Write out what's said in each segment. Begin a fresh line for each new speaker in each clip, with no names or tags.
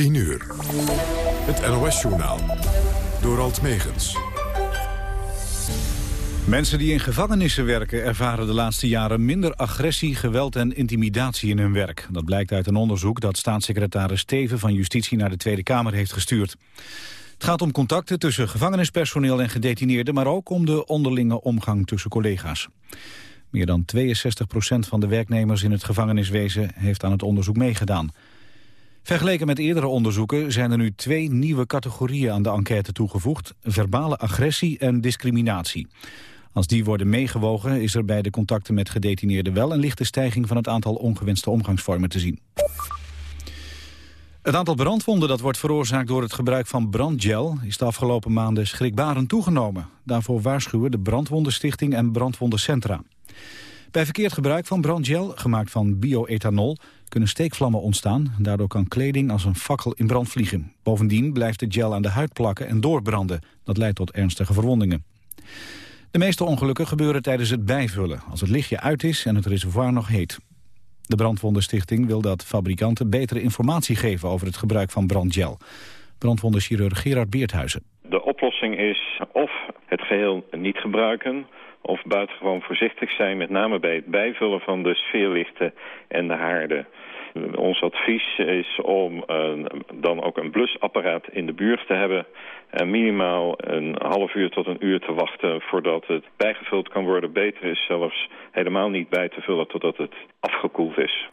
10 uur. Het NOS-journaal. Door Alt Megens.
Mensen die in gevangenissen werken ervaren de laatste jaren minder agressie, geweld en intimidatie in hun werk. Dat blijkt uit een onderzoek dat staatssecretaris Steven van Justitie naar de Tweede Kamer heeft gestuurd. Het gaat om contacten tussen gevangenispersoneel en gedetineerden, maar ook om de onderlinge omgang tussen collega's. Meer dan 62 procent van de werknemers in het gevangeniswezen heeft aan het onderzoek meegedaan. Vergeleken met eerdere onderzoeken zijn er nu twee nieuwe categorieën aan de enquête toegevoegd. Verbale agressie en discriminatie. Als die worden meegewogen is er bij de contacten met gedetineerden wel een lichte stijging van het aantal ongewenste omgangsvormen te zien. Het aantal brandwonden dat wordt veroorzaakt door het gebruik van brandgel is de afgelopen maanden schrikbarend toegenomen. Daarvoor waarschuwen de Brandwondenstichting en Brandwondencentra. Bij verkeerd gebruik van brandgel, gemaakt van bioethanol, kunnen steekvlammen ontstaan. Daardoor kan kleding als een fakkel in brand vliegen. Bovendien blijft de gel aan de huid plakken en doorbranden. Dat leidt tot ernstige verwondingen. De meeste ongelukken gebeuren tijdens het bijvullen, als het lichtje uit is en het reservoir nog heet. De Brandwondenstichting wil dat fabrikanten betere informatie geven over het gebruik van brandgel. Brandwondenchirurg Gerard Beerthuizen.
De oplossing is of het geheel niet gebruiken of buitengewoon voorzichtig zijn, met name bij het bijvullen van de sfeerlichten en de haarden. Ons advies is om uh, dan ook een blusapparaat in de buurt te hebben... en minimaal een half uur tot een uur te wachten voordat het bijgevuld kan worden. Beter is zelfs helemaal niet bij te vullen totdat het afgekoeld is.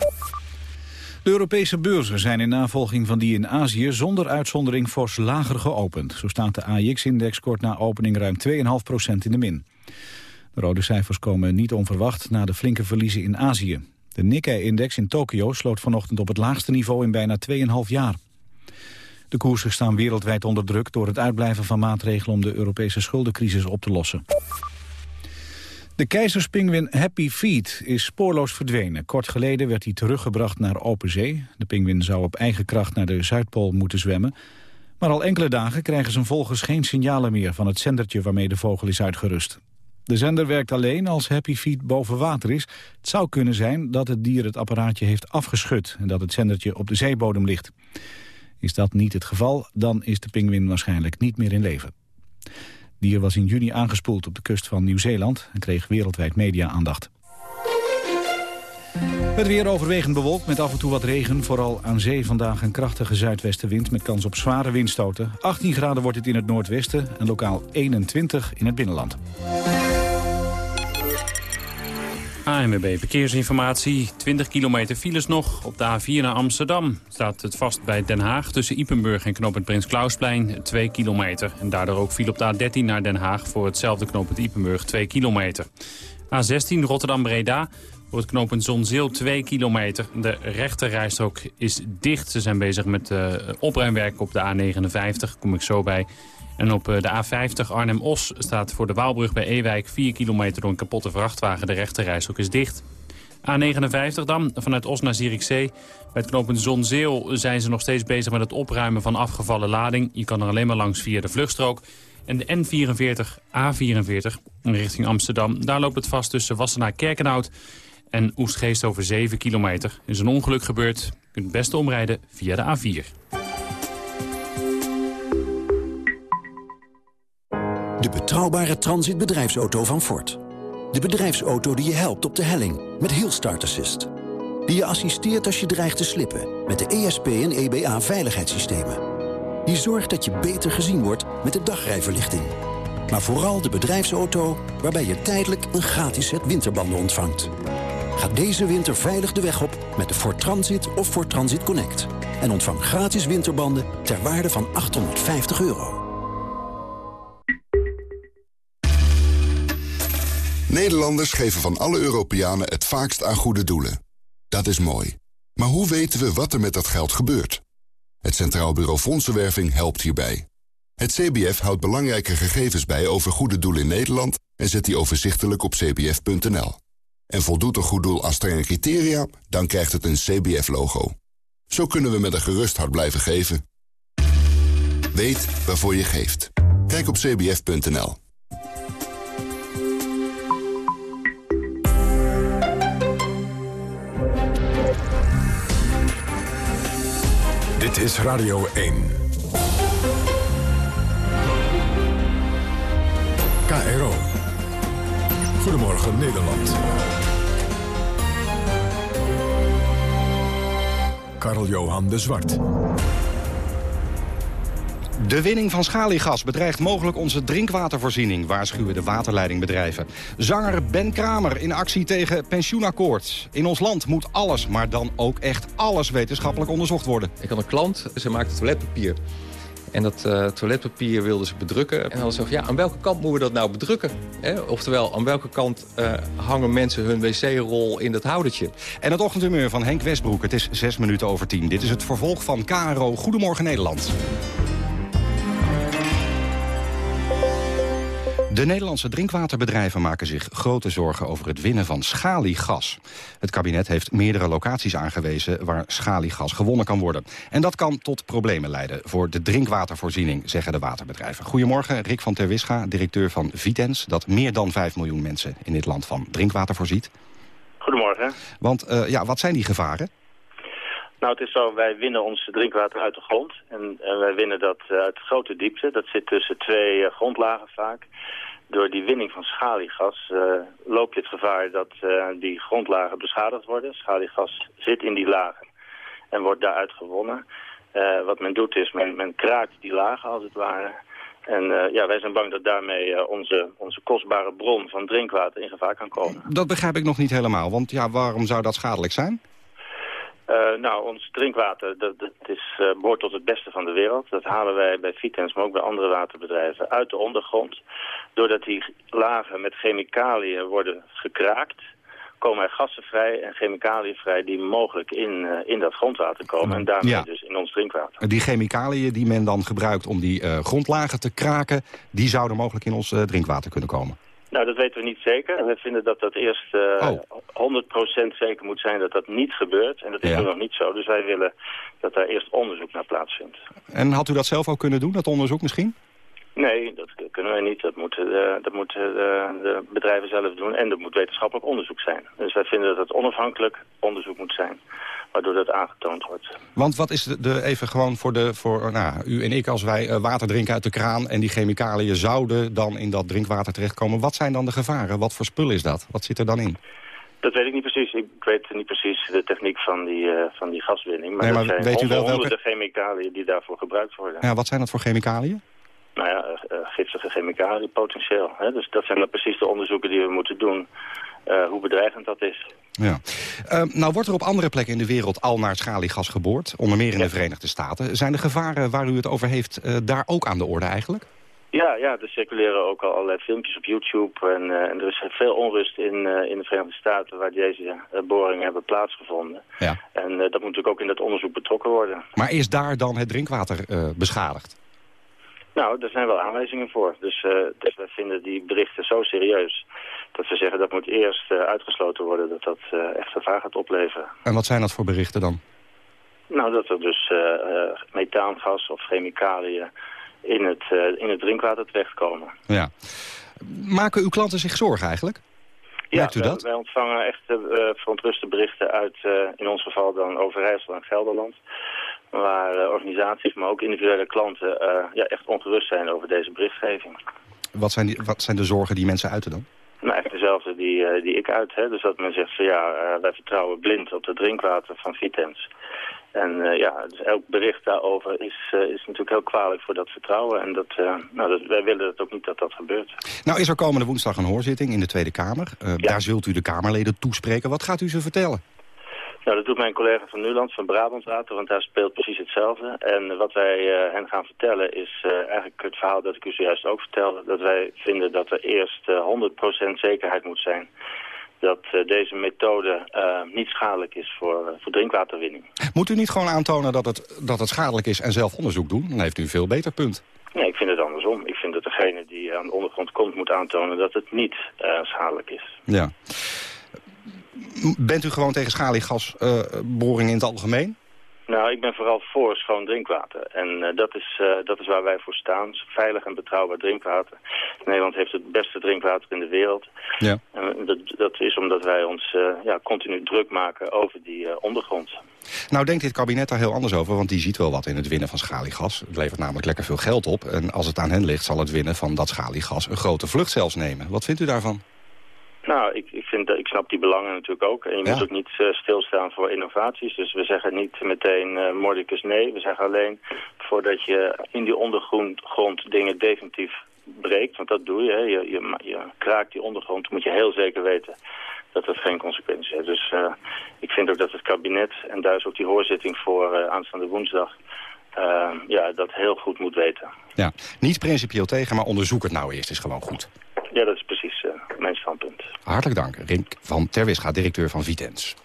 De Europese beurzen zijn in navolging van die in Azië zonder uitzondering fors lager geopend. Zo staat de AIX-index kort na opening ruim 2,5% in de min. De rode cijfers komen niet onverwacht na de flinke verliezen in Azië. De Nikkei-index in Tokio sloot vanochtend op het laagste niveau in bijna 2,5 jaar. De koersen staan wereldwijd onder druk door het uitblijven van maatregelen om de Europese schuldencrisis op te lossen. De keizerspingwin Happy Feet is spoorloos verdwenen. Kort geleden werd hij teruggebracht naar open zee. De pinguïn zou op eigen kracht naar de Zuidpool moeten zwemmen. Maar al enkele dagen krijgen zijn volgers geen signalen meer van het zendertje waarmee de vogel is uitgerust. De zender werkt alleen als Happy Feet boven water is. Het zou kunnen zijn dat het dier het apparaatje heeft afgeschud... en dat het zendertje op de zeebodem ligt. Is dat niet het geval, dan is de pinguïn waarschijnlijk niet meer in leven. Het dier was in juni aangespoeld op de kust van Nieuw-Zeeland... en kreeg wereldwijd media-aandacht. Het weer overwegend bewolkt met af en toe wat regen. Vooral aan zee vandaag een krachtige zuidwestenwind met kans op zware windstoten. 18 graden wordt het in het noordwesten en lokaal 21 in het binnenland.
ANWB Verkeersinformatie. 20 kilometer files nog. Op de A4 naar Amsterdam staat het vast bij Den Haag... tussen Ipenburg en knooppunt Prins Klausplein 2 kilometer. En daardoor ook file op de A13 naar Den Haag... voor hetzelfde knooppunt Ipenburg 2 kilometer. A16 Rotterdam-Breda voor het knooppunt Zonzeel 2 kilometer. De rechterrijstrook is dicht. Ze zijn bezig met uh, opruimwerk op de A59. Kom ik zo bij. En op eh, de A50 Arnhem-Os staat voor de Waalbrug bij Ewijk 4 kilometer door een kapotte vrachtwagen. De rechterrijstrook is dicht. A59 dan, vanuit Os naar Zierikzee. Bij het knooppunt Zonzeel zijn ze nog steeds bezig met het opruimen van afgevallen lading. Je kan er alleen maar langs via de vluchtstrook. En de N44, A44 richting Amsterdam. Daar loopt het vast tussen Wassenaar-Kerkenhout en Oestgeest over 7 kilometer. Er is een ongeluk gebeurd. Je kunt het beste omrijden via de A4.
De betrouwbare transitbedrijfsauto van Ford. De bedrijfsauto die je helpt op de helling met heel start assist. Die je assisteert als je dreigt te slippen met de ESP en EBA veiligheidssystemen. Die zorgt dat je beter gezien wordt met de dagrijverlichting. Maar vooral de bedrijfsauto waarbij je tijdelijk een gratis set winterbanden ontvangt. Ga deze winter veilig de weg op met de Ford Transit of Ford Transit Connect. En ontvang gratis winterbanden ter waarde van 850 euro.
Nederlanders geven van alle Europeanen het vaakst aan goede doelen. Dat is mooi. Maar hoe weten we wat er met dat geld gebeurt? Het Centraal Bureau Fondsenwerving helpt hierbij. Het CBF houdt belangrijke gegevens bij over goede doelen in Nederland... en zet die overzichtelijk op cbf.nl en voldoet een goed doel aan strenge criteria... dan krijgt het een CBF-logo. Zo kunnen we met een gerust hart blijven geven. Weet waarvoor je geeft. Kijk op cbf.nl.
Dit is Radio 1. KRO. Goedemorgen Nederland. Karl-Johan de Zwart.
De winning van schaliegas bedreigt mogelijk onze drinkwatervoorziening... waarschuwen de waterleidingbedrijven. Zanger Ben Kramer in actie tegen pensioenakkoord. In ons land moet alles, maar dan ook echt alles wetenschappelijk onderzocht worden.
Ik had een klant, ze maakte toiletpapier. En dat uh, toiletpapier wilden ze bedrukken. En dan zei ja, aan welke kant moeten we dat nou bedrukken? Oftewel, aan welke kant uh, hangen mensen hun wc-rol in dat houdertje?
En het ochtendhumeur van Henk Westbroek. Het is zes minuten over tien. Dit is het vervolg van KRO Goedemorgen Nederland. De Nederlandse drinkwaterbedrijven maken zich grote zorgen over het winnen van schaliegas. Het kabinet heeft meerdere locaties aangewezen waar schaliegas gewonnen kan worden. En dat kan tot problemen leiden voor de drinkwatervoorziening, zeggen de waterbedrijven. Goedemorgen, Rick van Terwisga, directeur van Vitens, dat meer dan 5 miljoen mensen in dit land van drinkwater voorziet.
Goedemorgen.
Want uh, ja, wat zijn die gevaren?
Nou, het is zo, wij winnen ons drinkwater uit de grond. En, en wij winnen dat uh, uit grote diepte. Dat zit tussen twee uh, grondlagen vaak door die winning van schaliegas uh, loop je het gevaar dat uh, die grondlagen beschadigd worden. Schaliegas zit in die lagen en wordt daaruit gewonnen. Uh, wat men doet is, men, men kraakt die lagen als het ware. En ja, wij zijn bang dat daarmee onze, onze kostbare bron van drinkwater in gevaar kan komen.
Dat begrijp ik nog niet helemaal, want ja, waarom zou dat schadelijk zijn?
Uh, nou, ons drinkwater dat, dat is, uh, behoort tot het beste van de wereld. Dat halen wij bij Vitens, maar ook bij andere waterbedrijven uit de ondergrond. Doordat die lagen met chemicaliën worden gekraakt, komen er gassen vrij en chemicaliën vrij die mogelijk in, uh, in dat grondwater komen. En daarmee ja. dus in ons drinkwater.
Die chemicaliën die men dan gebruikt om die grondlagen te kraken, die zouden mogelijk in ons drinkwater kunnen komen.
Nou, dat weten we niet zeker. We vinden dat dat eerst uh, oh. 100% zeker moet zijn dat dat niet gebeurt. En dat is ja. nog niet zo. Dus wij willen dat daar eerst onderzoek naar plaatsvindt.
En had u dat zelf ook kunnen doen, dat onderzoek misschien?
Nee, dat kunnen wij niet. Dat moeten, de, dat moeten de, de bedrijven zelf doen. En er moet wetenschappelijk onderzoek zijn. Dus wij vinden dat het onafhankelijk onderzoek moet zijn waardoor dat aangetoond wordt.
Want wat is de, de even gewoon voor, de, voor nou, u en ik als wij water drinken uit de kraan... en die chemicaliën zouden dan in dat drinkwater terechtkomen... wat zijn dan de gevaren? Wat voor spul is dat? Wat zit er dan in?
Dat weet ik niet precies. Ik weet niet precies de techniek van die, uh, van die gaswinning. Maar,
nee, maar
zijn
weet u wel welke...
chemicaliën die daarvoor gebruikt worden.
Ja, wat zijn dat voor chemicaliën?
Nou ja, uh, giftige chemicaliën potentieel. Hè? Dus dat zijn precies de onderzoeken die we moeten doen... Uh, hoe bedreigend dat is.
Ja. Uh, nou wordt er op andere plekken in de wereld al naar schaliegas geboord. Onder meer in ja. de Verenigde Staten. Zijn de gevaren waar u het over heeft uh, daar ook aan de orde eigenlijk?
Ja, ja, er circuleren ook al allerlei filmpjes op YouTube. En, en er is veel onrust in, in de Verenigde Staten waar deze boringen hebben plaatsgevonden.
Ja.
En dat moet natuurlijk ook in dat onderzoek betrokken worden.
Maar is daar dan het drinkwater beschadigd?
Nou, er zijn wel aanwijzingen voor. Dus, uh, dus wij vinden die berichten zo serieus dat we zeggen dat moet eerst uh, uitgesloten worden dat dat uh, echt gevaar gaat opleveren.
En wat zijn dat voor berichten dan?
Nou, dat er dus methaangas of chemicaliën in het, in het drinkwater terechtkomen.
Ja. Maken uw klanten zich zorgen eigenlijk?
Ja,
u dat?
wij ontvangen echt verontruste berichten uit, in ons geval dan Overijssel en Gelderland waar uh, organisaties, maar ook individuele klanten uh, ja, echt ongerust zijn over deze berichtgeving.
Wat zijn, die, wat zijn de zorgen die mensen uiten dan?
Nou, echt dezelfde die, uh, die ik uit. Hè. Dus dat men zegt van ja, wij vertrouwen blind op het drinkwater van Vitens. En ja, dus elk bericht daarover is, is natuurlijk heel kwalijk voor dat vertrouwen. En dat, nou, dat, wij willen dat ook niet dat dat gebeurt.
Nou is er komende woensdag een hoorzitting in de Tweede Kamer. Ja. Daar zult u de Kamerleden toespreken. Wat gaat u ze vertellen?
Nou, dat doet mijn collega van Nuland, van Brabantwater, want daar speelt precies hetzelfde. En wat wij uh, hen gaan vertellen is uh, eigenlijk het verhaal dat ik u zojuist ook vertelde. Dat wij vinden dat er eerst uh, 100% zekerheid moet zijn dat deze methode niet schadelijk is voor, voor drinkwaterwinning.
Moet u niet gewoon aantonen dat het, dat het schadelijk is en zelf onderzoek doen? Dan heeft u een veel beter punt.
Nee, ik vind het andersom. Ik vind dat degene die aan de ondergrond komt moet aantonen dat het niet schadelijk is.
Ja. Bent u gewoon tegen schaliegasboringen in het algemeen?
Nou, ik ben vooral voor schoon drinkwater. En uh, dat, is, uh, dat is waar wij voor staan. Veilig en betrouwbaar drinkwater. Nederland heeft het beste drinkwater in de wereld. Ja. En dat, dat is omdat wij ons uh, ja, continu druk maken over die ondergrond.
Nou denkt dit kabinet daar heel anders over, want die ziet wel wat in het winnen van schaliegas. Het levert namelijk lekker veel geld op. En als het aan hen ligt, zal het winnen van dat schaliegas een grote vlucht zelfs nemen. Wat vindt u daarvan?
Nou, ik, ik, vind, ik snap die belangen natuurlijk ook. En je moet ook niet uh, stilstaan voor innovaties. Dus we zeggen niet meteen uh, mordicus nee. We zeggen alleen voordat je in die ondergrond dingen definitief breekt. Want dat doe je, hè. Je, je, je kraakt die ondergrond. moet je heel zeker weten dat dat geen consequenties heeft. Dus uh, ik vind ook dat het kabinet, en daar is ook die hoorzitting voor aanstaande woensdag... ja, dat heel goed moet weten.
Ja, niet principieel tegen, maar onderzoek het nou eerst is gewoon goed.
Ja, dat is mijn standpunt.
Hartelijk dank. Rink van Terwisga, directeur van Vitens.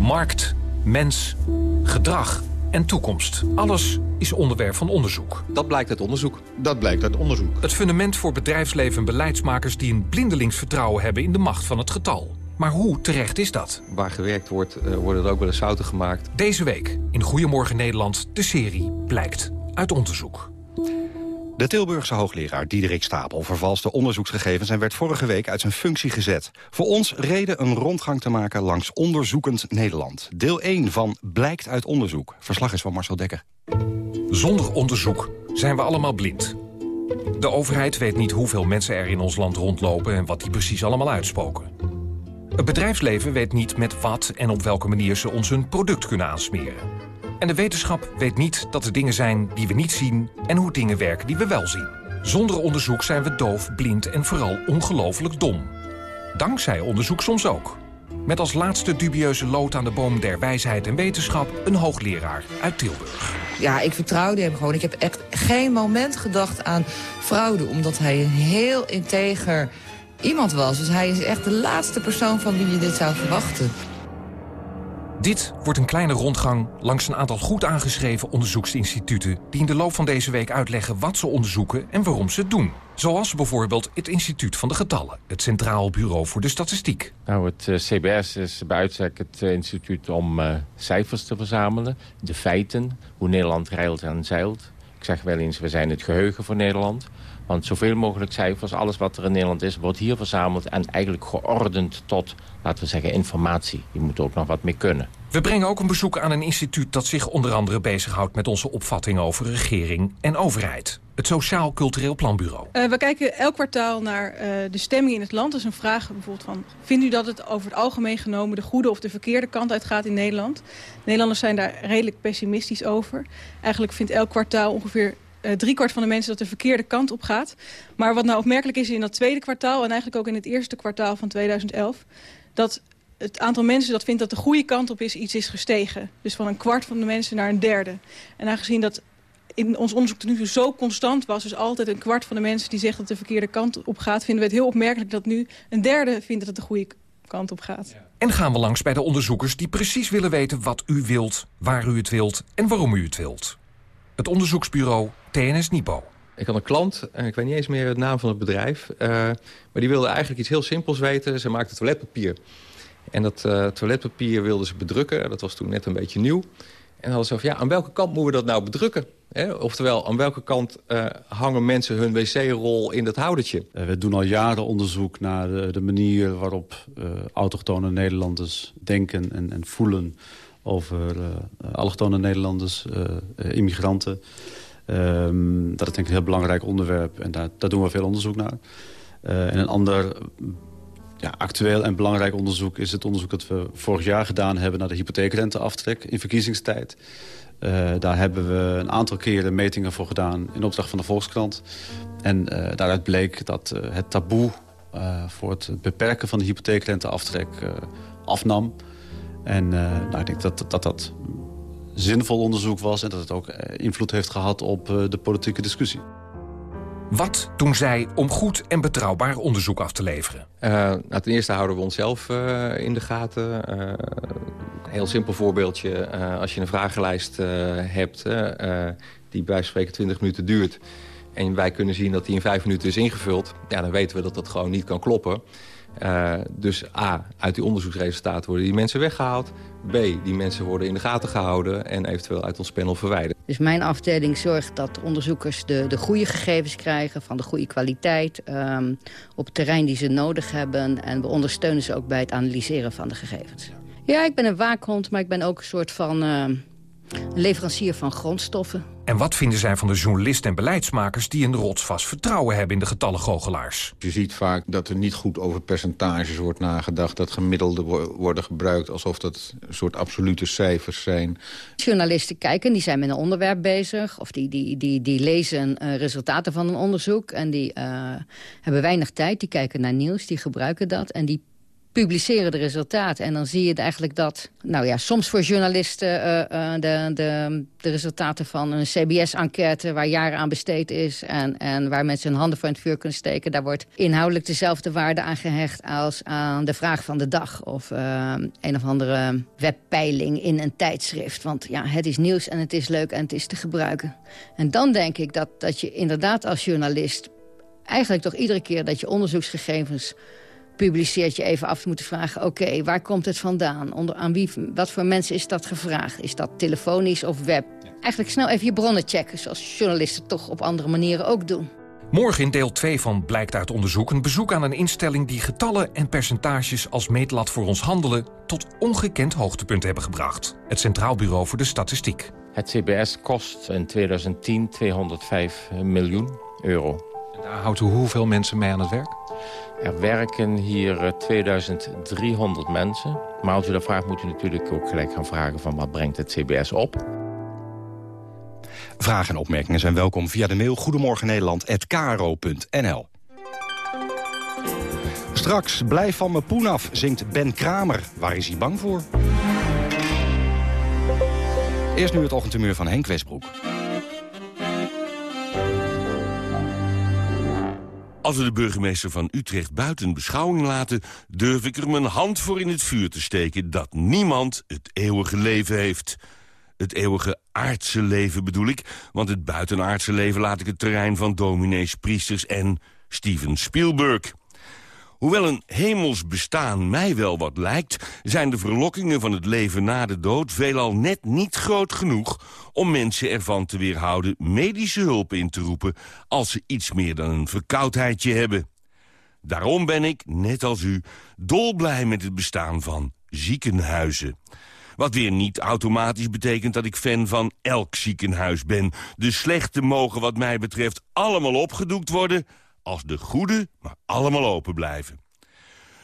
Markt, mens, gedrag en toekomst. Alles is onderwerp van onderzoek.
Dat blijkt uit onderzoek.
Dat blijkt uit onderzoek.
Het fundament voor bedrijfsleven en beleidsmakers... die een blindelings vertrouwen hebben in de macht van het getal. Maar hoe terecht is dat?
Waar gewerkt wordt, uh, worden er ook wel eens fouten gemaakt.
Deze week in Goedemorgen Nederland, de serie Blijkt uit onderzoek.
De Tilburgse hoogleraar Diederik Stapel vervalste onderzoeksgegevens... en werd vorige week uit zijn functie gezet. Voor ons reden een rondgang te maken langs onderzoekend Nederland. Deel 1 van Blijkt uit onderzoek. Verslag is van Marcel Dekker.
Zonder onderzoek zijn we allemaal blind. De overheid weet niet hoeveel mensen er in ons land rondlopen... en wat die precies allemaal uitspoken. Het bedrijfsleven weet niet met wat en op welke manier ze ons hun product kunnen aansmeren. En de wetenschap weet niet dat er dingen zijn die we niet zien... en hoe dingen werken die we wel zien. Zonder onderzoek zijn we doof, blind en vooral ongelooflijk dom. Dankzij onderzoek soms ook. Met als laatste dubieuze lood aan de boom der wijsheid en wetenschap... een hoogleraar uit Tilburg.
Ja, ik vertrouwde hem gewoon. Ik heb echt geen moment gedacht aan fraude... omdat hij een heel integer iemand was. Dus hij is echt de laatste persoon van wie je dit zou verwachten.
Dit wordt een kleine rondgang langs een aantal goed aangeschreven onderzoeksinstituten... die in de loop van deze week uitleggen wat ze onderzoeken en waarom ze het doen. Zoals bijvoorbeeld het Instituut van de Getallen, het Centraal Bureau voor de Statistiek.
Nou, het uh, CBS is bij uitstek het uh, instituut om uh, cijfers te verzamelen. De feiten, hoe Nederland rijlt en zeilt. Ik zeg wel eens, we zijn het geheugen voor Nederland. Want zoveel mogelijk cijfers, alles wat er in Nederland is... wordt hier verzameld en eigenlijk geordend tot, laten we zeggen, informatie. Je moet ook nog wat mee kunnen.
We brengen ook een bezoek aan een instituut dat zich onder andere bezighoudt... met onze opvatting over regering en overheid. Het Sociaal Cultureel Planbureau.
Uh, we kijken elk kwartaal naar uh, de stemming in het land. Dat is een vraag bijvoorbeeld van... vindt u dat het over het algemeen genomen de goede of de verkeerde kant uitgaat in Nederland? Nederlanders zijn daar redelijk pessimistisch over. Eigenlijk vindt elk kwartaal ongeveer driekwart van de mensen dat de verkeerde kant op gaat. Maar wat nou opmerkelijk is in dat tweede kwartaal... en eigenlijk ook in het eerste kwartaal van 2011... dat het aantal mensen dat vindt dat de goede kant op is, iets is gestegen. Dus van een kwart van de mensen naar een derde. En aangezien dat in ons onderzoek tot nu zo constant was... dus altijd een kwart van de mensen die zegt dat de verkeerde kant op gaat... vinden we het heel opmerkelijk dat nu een derde vindt dat het de goede kant op gaat.
En gaan we langs bij de onderzoekers die precies willen weten wat u wilt... waar u het wilt en waarom u het wilt. Het onderzoeksbureau TNS Nipo.
Ik had een klant, en ik weet niet eens meer het naam van het bedrijf... Uh, maar die wilde eigenlijk iets heel simpels weten. Ze maakte toiletpapier. En dat uh, toiletpapier wilden ze bedrukken. Dat was toen net een beetje nieuw. En hadden ze van, ja, aan welke kant moeten we dat nou bedrukken? He, oftewel, aan welke kant uh, hangen mensen hun wc-rol in dat houdertje?
We doen al jaren onderzoek naar de, de manier waarop uh, autochtone Nederlanders denken en, en voelen over allochtone Nederlanders, immigranten. Um, dat is denk ik een heel belangrijk onderwerp en daar, doen we veel onderzoek naar. en een ander ja, actueel en belangrijk onderzoek is het onderzoek dat we vorig jaar gedaan hebben... naar de hypotheekrenteaftrek in verkiezingstijd. Daar hebben we een aantal keren metingen voor gedaan in opdracht van de Volkskrant. En uh, daaruit bleek dat het taboe voor het beperken van de hypotheekrenteaftrek afnam. En nou, ik denk dat, dat dat zinvol onderzoek was... en dat het ook invloed heeft gehad op de politieke discussie.
Wat doen zij om goed en betrouwbaar onderzoek af te leveren?
Uh, nou, ten eerste houden we onszelf uh, in de gaten. Uh, een heel simpel voorbeeldje. als je een vragenlijst hebt die bij spreken 20 minuten duurt... en wij kunnen zien dat die in 5 minuten is ingevuld... Ja, dan weten we dat dat gewoon niet kan kloppen. Dus A, uit die onderzoeksresultaten worden die mensen weggehaald. B, die mensen worden in de gaten gehouden en eventueel uit ons panel verwijderd.
Dus mijn afdeling zorgt dat onderzoekers de, de goede gegevens krijgen... van de goede kwaliteit ehm, op het terrein die ze nodig hebben. En we ondersteunen ze ook bij het analyseren van de gegevens. Ja, ik ben een waakhond, maar ik ben ook een soort van leverancier van grondstoffen.
En wat vinden zij van de journalisten en beleidsmakers... die een rotsvast vertrouwen hebben in de getallen goochelaars?
Je ziet vaak dat er niet goed over percentages wordt nagedacht... dat gemiddelden worden gebruikt alsof dat een soort absolute cijfers zijn.
Journalisten kijken, die zijn met een onderwerp bezig... of die, die, die, die lezen uh, resultaten van een onderzoek... en die uh, hebben weinig tijd, die kijken naar nieuws, die gebruiken dat... en die publiceren de resultaten. En dan zie je eigenlijk dat, nou ja, soms voor journalisten uh, uh, de, de, de resultaten van een CBS-enquête waar jaren aan besteed is en, en waar mensen hun handen voor in het vuur kunnen steken, daar wordt inhoudelijk dezelfde waarde aan gehecht als aan de vraag van de dag of uh, een of andere webpeiling in een tijdschrift. Want ja, het is nieuws en het is leuk en het is te gebruiken. En dan denk ik dat, dat je inderdaad als journalist eigenlijk toch iedere keer dat je onderzoeksgegevens publiceert je even af te moeten vragen... oké, waar komt het vandaan? Onder, aan wie, wat voor mensen is dat gevraagd? Is dat telefonisch of web? Eigenlijk snel even je bronnen checken... zoals journalisten toch op andere manieren ook doen.
Morgen in deel 2 van Blijkt uit onderzoek... een bezoek aan een instelling die getallen en percentages... als meetlat voor ons handelen tot ongekend hoogtepunt hebben gebracht. Het Centraal Bureau voor de Statistiek.
Het CBS kost in 2010 205 miljoen euro.
Daar houdt u hoeveel mensen mee aan het werk?
Er werken hier 2300 mensen. Maar als u dat vraagt, moet u natuurlijk ook gelijk gaan vragen... van wat brengt het CBS op?
Vragen en opmerkingen zijn welkom via de mail goedemorgennederland.kro.nl. Straks, blijf van me poen af, zingt Ben Kramer. Waar is hij bang voor? Eerst nu het ochtendtumeur van Henk Westbroek.
Als we de burgemeester van Utrecht buiten beschouwing laten... durf ik er mijn hand voor in het vuur te steken... dat niemand het eeuwige leven heeft. Het eeuwige aardse leven bedoel ik... want het buitenaardse leven laat ik het terrein van dominees, priesters en Steven Spielberg... Hoewel een hemels bestaan mij wel wat lijkt... zijn de verlokkingen van het leven na de dood veelal net niet groot genoeg... om mensen ervan te weerhouden medische hulp in te roepen... als ze iets meer dan een verkoudheidje hebben. Daarom ben ik, net als u, dolblij met het bestaan van ziekenhuizen. Wat weer niet automatisch betekent dat ik fan van elk ziekenhuis ben. De slechte mogen wat mij betreft allemaal opgedoekt worden als de goede maar allemaal open blijven.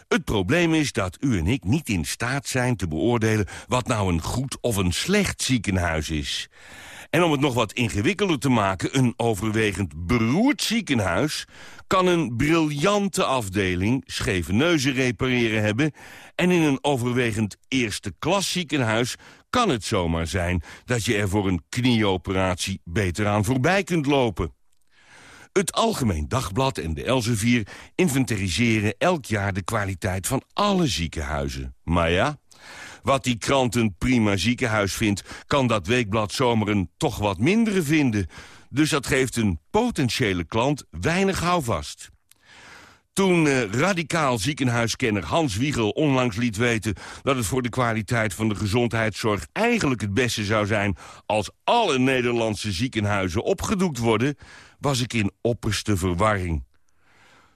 Het probleem is dat u en ik niet in staat zijn te beoordelen... wat nou een goed of een slecht ziekenhuis is. En om het nog wat ingewikkelder te maken... een overwegend beroerd ziekenhuis... kan een briljante afdeling scheve neuzen repareren hebben... en in een overwegend eerste klas ziekenhuis kan het zomaar zijn... dat je er voor een knieoperatie beter aan voorbij kunt lopen. Het Algemeen Dagblad en de Elsevier inventariseren elk jaar de kwaliteit van alle ziekenhuizen. Maar ja, wat die krant een prima ziekenhuis vindt... kan dat weekblad zomaar een toch wat mindere vinden. Dus dat geeft een potentiële klant weinig houvast. Toen uh, radicaal ziekenhuiskenner Hans Wiegel onlangs liet weten... dat het voor de kwaliteit van de gezondheidszorg eigenlijk het beste zou zijn... als alle Nederlandse ziekenhuizen opgedoekt worden was ik in opperste verwarring.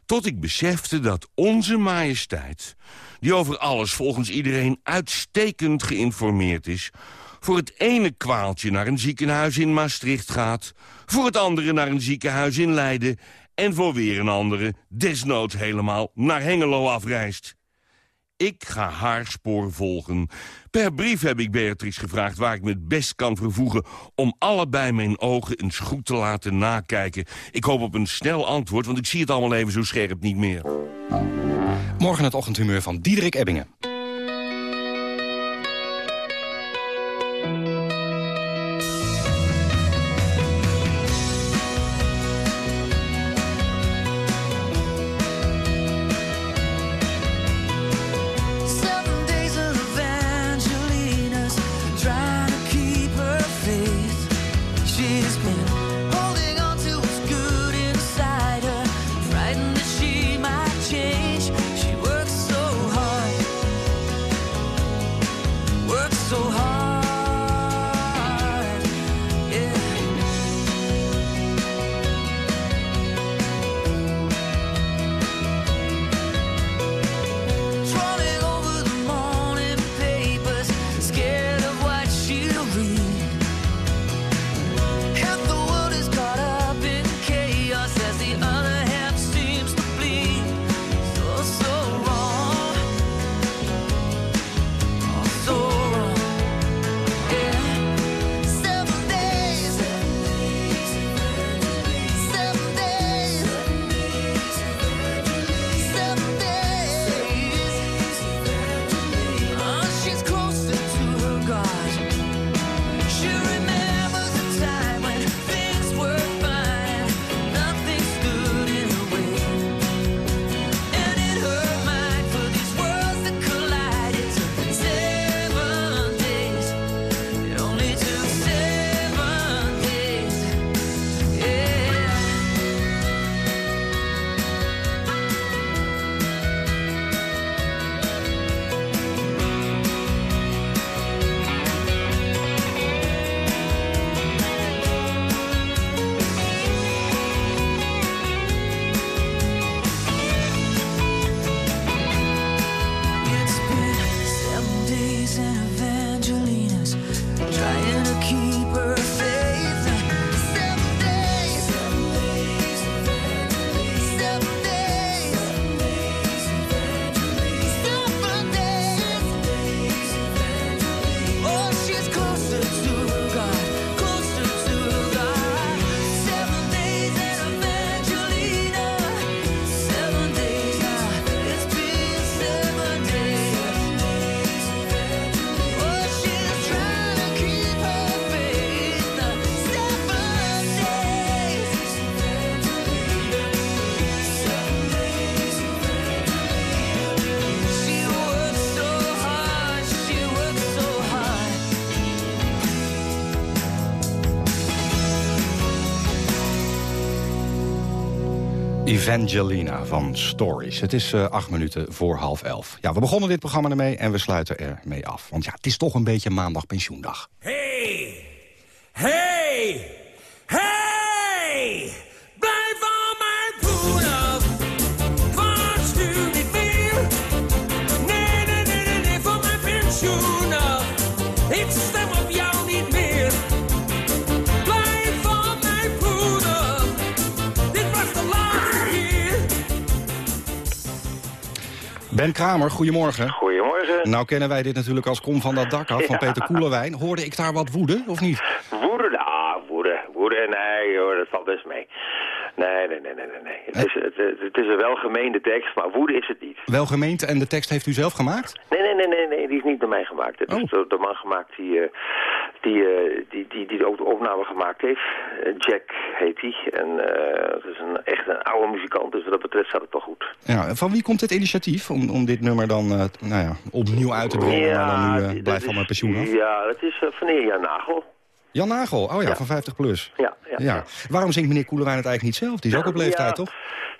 Tot ik besefte dat onze majesteit, die over alles volgens iedereen uitstekend geïnformeerd is... voor het ene kwaaltje naar een ziekenhuis in Maastricht gaat... voor het andere naar een ziekenhuis in Leiden... en voor weer een andere desnoods helemaal naar Hengelo afreist. Ik ga haar spoor volgen. Per brief heb ik Beatrix gevraagd waar ik me het best kan vervoegen... om allebei mijn ogen eens goed te laten nakijken. Ik hoop op een snel antwoord, want ik zie het allemaal even zo scherp niet meer.
Morgen het ochtendhumeur van Diederik Ebbingen. Evangelina van Stories. Het is uh, acht minuten voor half elf. Ja, we begonnen dit programma ermee en we sluiten er mee af. Want ja, het is toch een beetje maandag pensioendag. Ben Kramer, goedemorgen.
Goedemorgen.
Nou kennen wij dit natuurlijk als Kom van dat dak af van
Ja.
Peter Koelewijn. Hoorde ik daar wat woede, of niet?
Woede, ah, woede, woede, nee hoor, dat valt best mee. Nee, nee, nee, nee, nee. Het, is, het, is een welgemeende tekst, maar woede is het niet.
Welgemeend en de tekst heeft u zelf gemaakt?
Nee, nee, nee, nee, nee die is niet door mij gemaakt. Het
Oh.
is door de man gemaakt die, eh, die, eh, die, die, die ook de opname gemaakt heeft. Eh, Jack heet hij. En eh, het is een, echt een oude muzikant, dus wat dat betreft staat het wel goed.
Ja, van wie komt het initiatief om, om dit nummer dan t- nou ja, opnieuw uit te brengen... maar dan nu
die-
blijft van mijn pensioen af?
Ja, dat is uh, van Jan Nagel.
Jan Nagel, oh ja, van 50 plus.
Ja, ja,
Ja. Waarom zingt meneer Koelewijn het eigenlijk niet zelf? Die is ook op leeftijd, toch?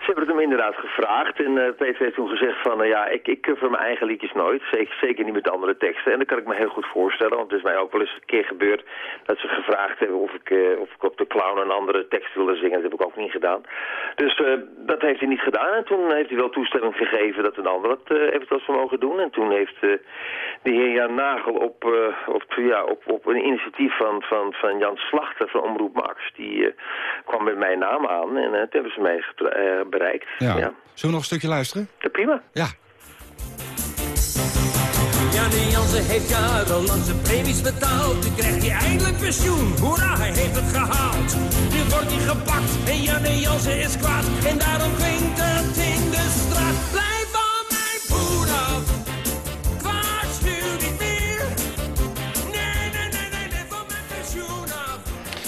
Ze hebben het hem inderdaad gevraagd. En eh, Peter heeft toen gezegd van, eh, ja, ik, ik cover mijn eigen liedjes nooit. Zeker, zeker niet met andere teksten. En dat kan ik me heel goed voorstellen. Want het is mij ook wel eens een keer gebeurd dat ze gevraagd hebben of ik, eh, of ik op de clown een andere tekst wilde zingen. Dat heb ik ook niet gedaan. Dus eh, dat heeft hij niet gedaan. En toen heeft hij wel toestemming gegeven dat een ander het uh, eventueel zou mogen doen. En toen heeft eh, de heer Jan Nagel op, eh, op, ja, op, op een initiatief van, van, van Jan Slachter van Omroep Max... die eh, kwam met mijn naam aan en toen hebben ze mij bereikt.
Ja. Zullen we nog een stukje luisteren?
Ja, prima.
Ja.
Janne Jansen heeft jarenlang zijn premies betaald. Nu krijgt hij eindelijk pensioen. Hoera, hij heeft het gehaald. Nu wordt hij gepakt en Janne Jansen is kwaad. En daarom klinkt het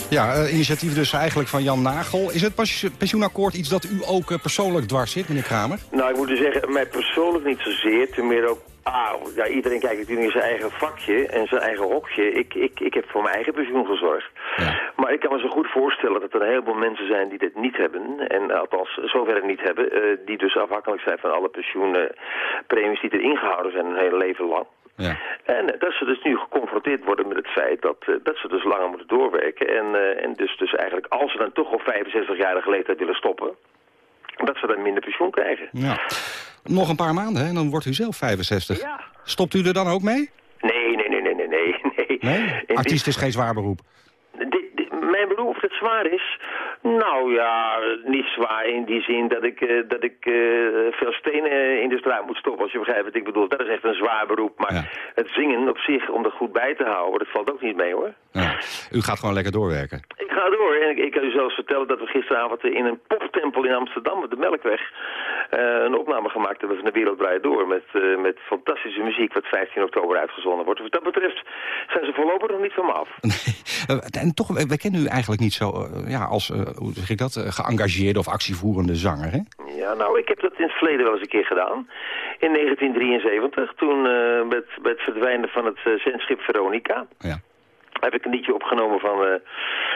Ja, uh, initiatief dus eigenlijk van Jan Nagel. Is het pensioenakkoord iets dat u ook uh, persoonlijk dwars zit, meneer Kramer?
Nou, ik moet u zeggen, mij persoonlijk niet zozeer. Ten meer ook Ah, ja, iedereen kijkt natuurlijk in zijn eigen vakje en zijn eigen hokje. Ik, ik, ik heb voor mijn eigen pensioen gezorgd.
Ja.
Maar ik kan me zo goed voorstellen dat er een heleboel mensen zijn die dit niet hebben. En althans, zover niet hebben. Uh, die dus afhankelijk zijn van alle pensioenpremies die erin gehouden zijn hun hele leven lang.
Ja.
En dat ze dus nu geconfronteerd worden met het feit dat, uh, dat ze dus langer moeten doorwerken. En, uh, en dus, dus eigenlijk als ze dan toch op 65-jarige leeftijd willen stoppen, dat ze dan minder pensioen krijgen.
Ja. Nog een paar maanden? En dan wordt u zelf 65.
Ja.
Stopt u er dan ook mee?
Nee, nee, nee, nee, nee, nee.
nee? Artiest is geen zwaar beroep.
Dit, dit, mijn beroep, of het zwaar is? Nou ja, niet zwaar in die zin dat ik, uh, dat ik uh, veel stenen in de straat moet stoppen, als je begrijpt wat ik bedoel. Dat is echt een zwaar beroep. Maar ja. het zingen op zich, om er goed bij te houden, dat valt ook niet mee hoor.
Ja. U gaat gewoon lekker doorwerken.
Ik ga door. En ik, ik kan u zelfs vertellen dat we gisteravond in een poptempel in Amsterdam, de Melkweg, uh, een opname gemaakt hebben van de Wereld Draait Door. Met, met fantastische muziek wat 15 oktober uitgezonden wordt. Wat dat betreft zijn ze voorlopig nog niet van me af.
Nee. En toch, wij kennen u eigenlijk niet zo ja, als, hoe zeg ik dat, geëngageerde of actievoerende zanger, hè?
Ja, nou, ik heb dat in het verleden wel eens een keer gedaan. In 1973, toen uh, met, met het verdwijnen van het zendschip Veronica.
Ja.
Heb ik een liedje opgenomen van uh,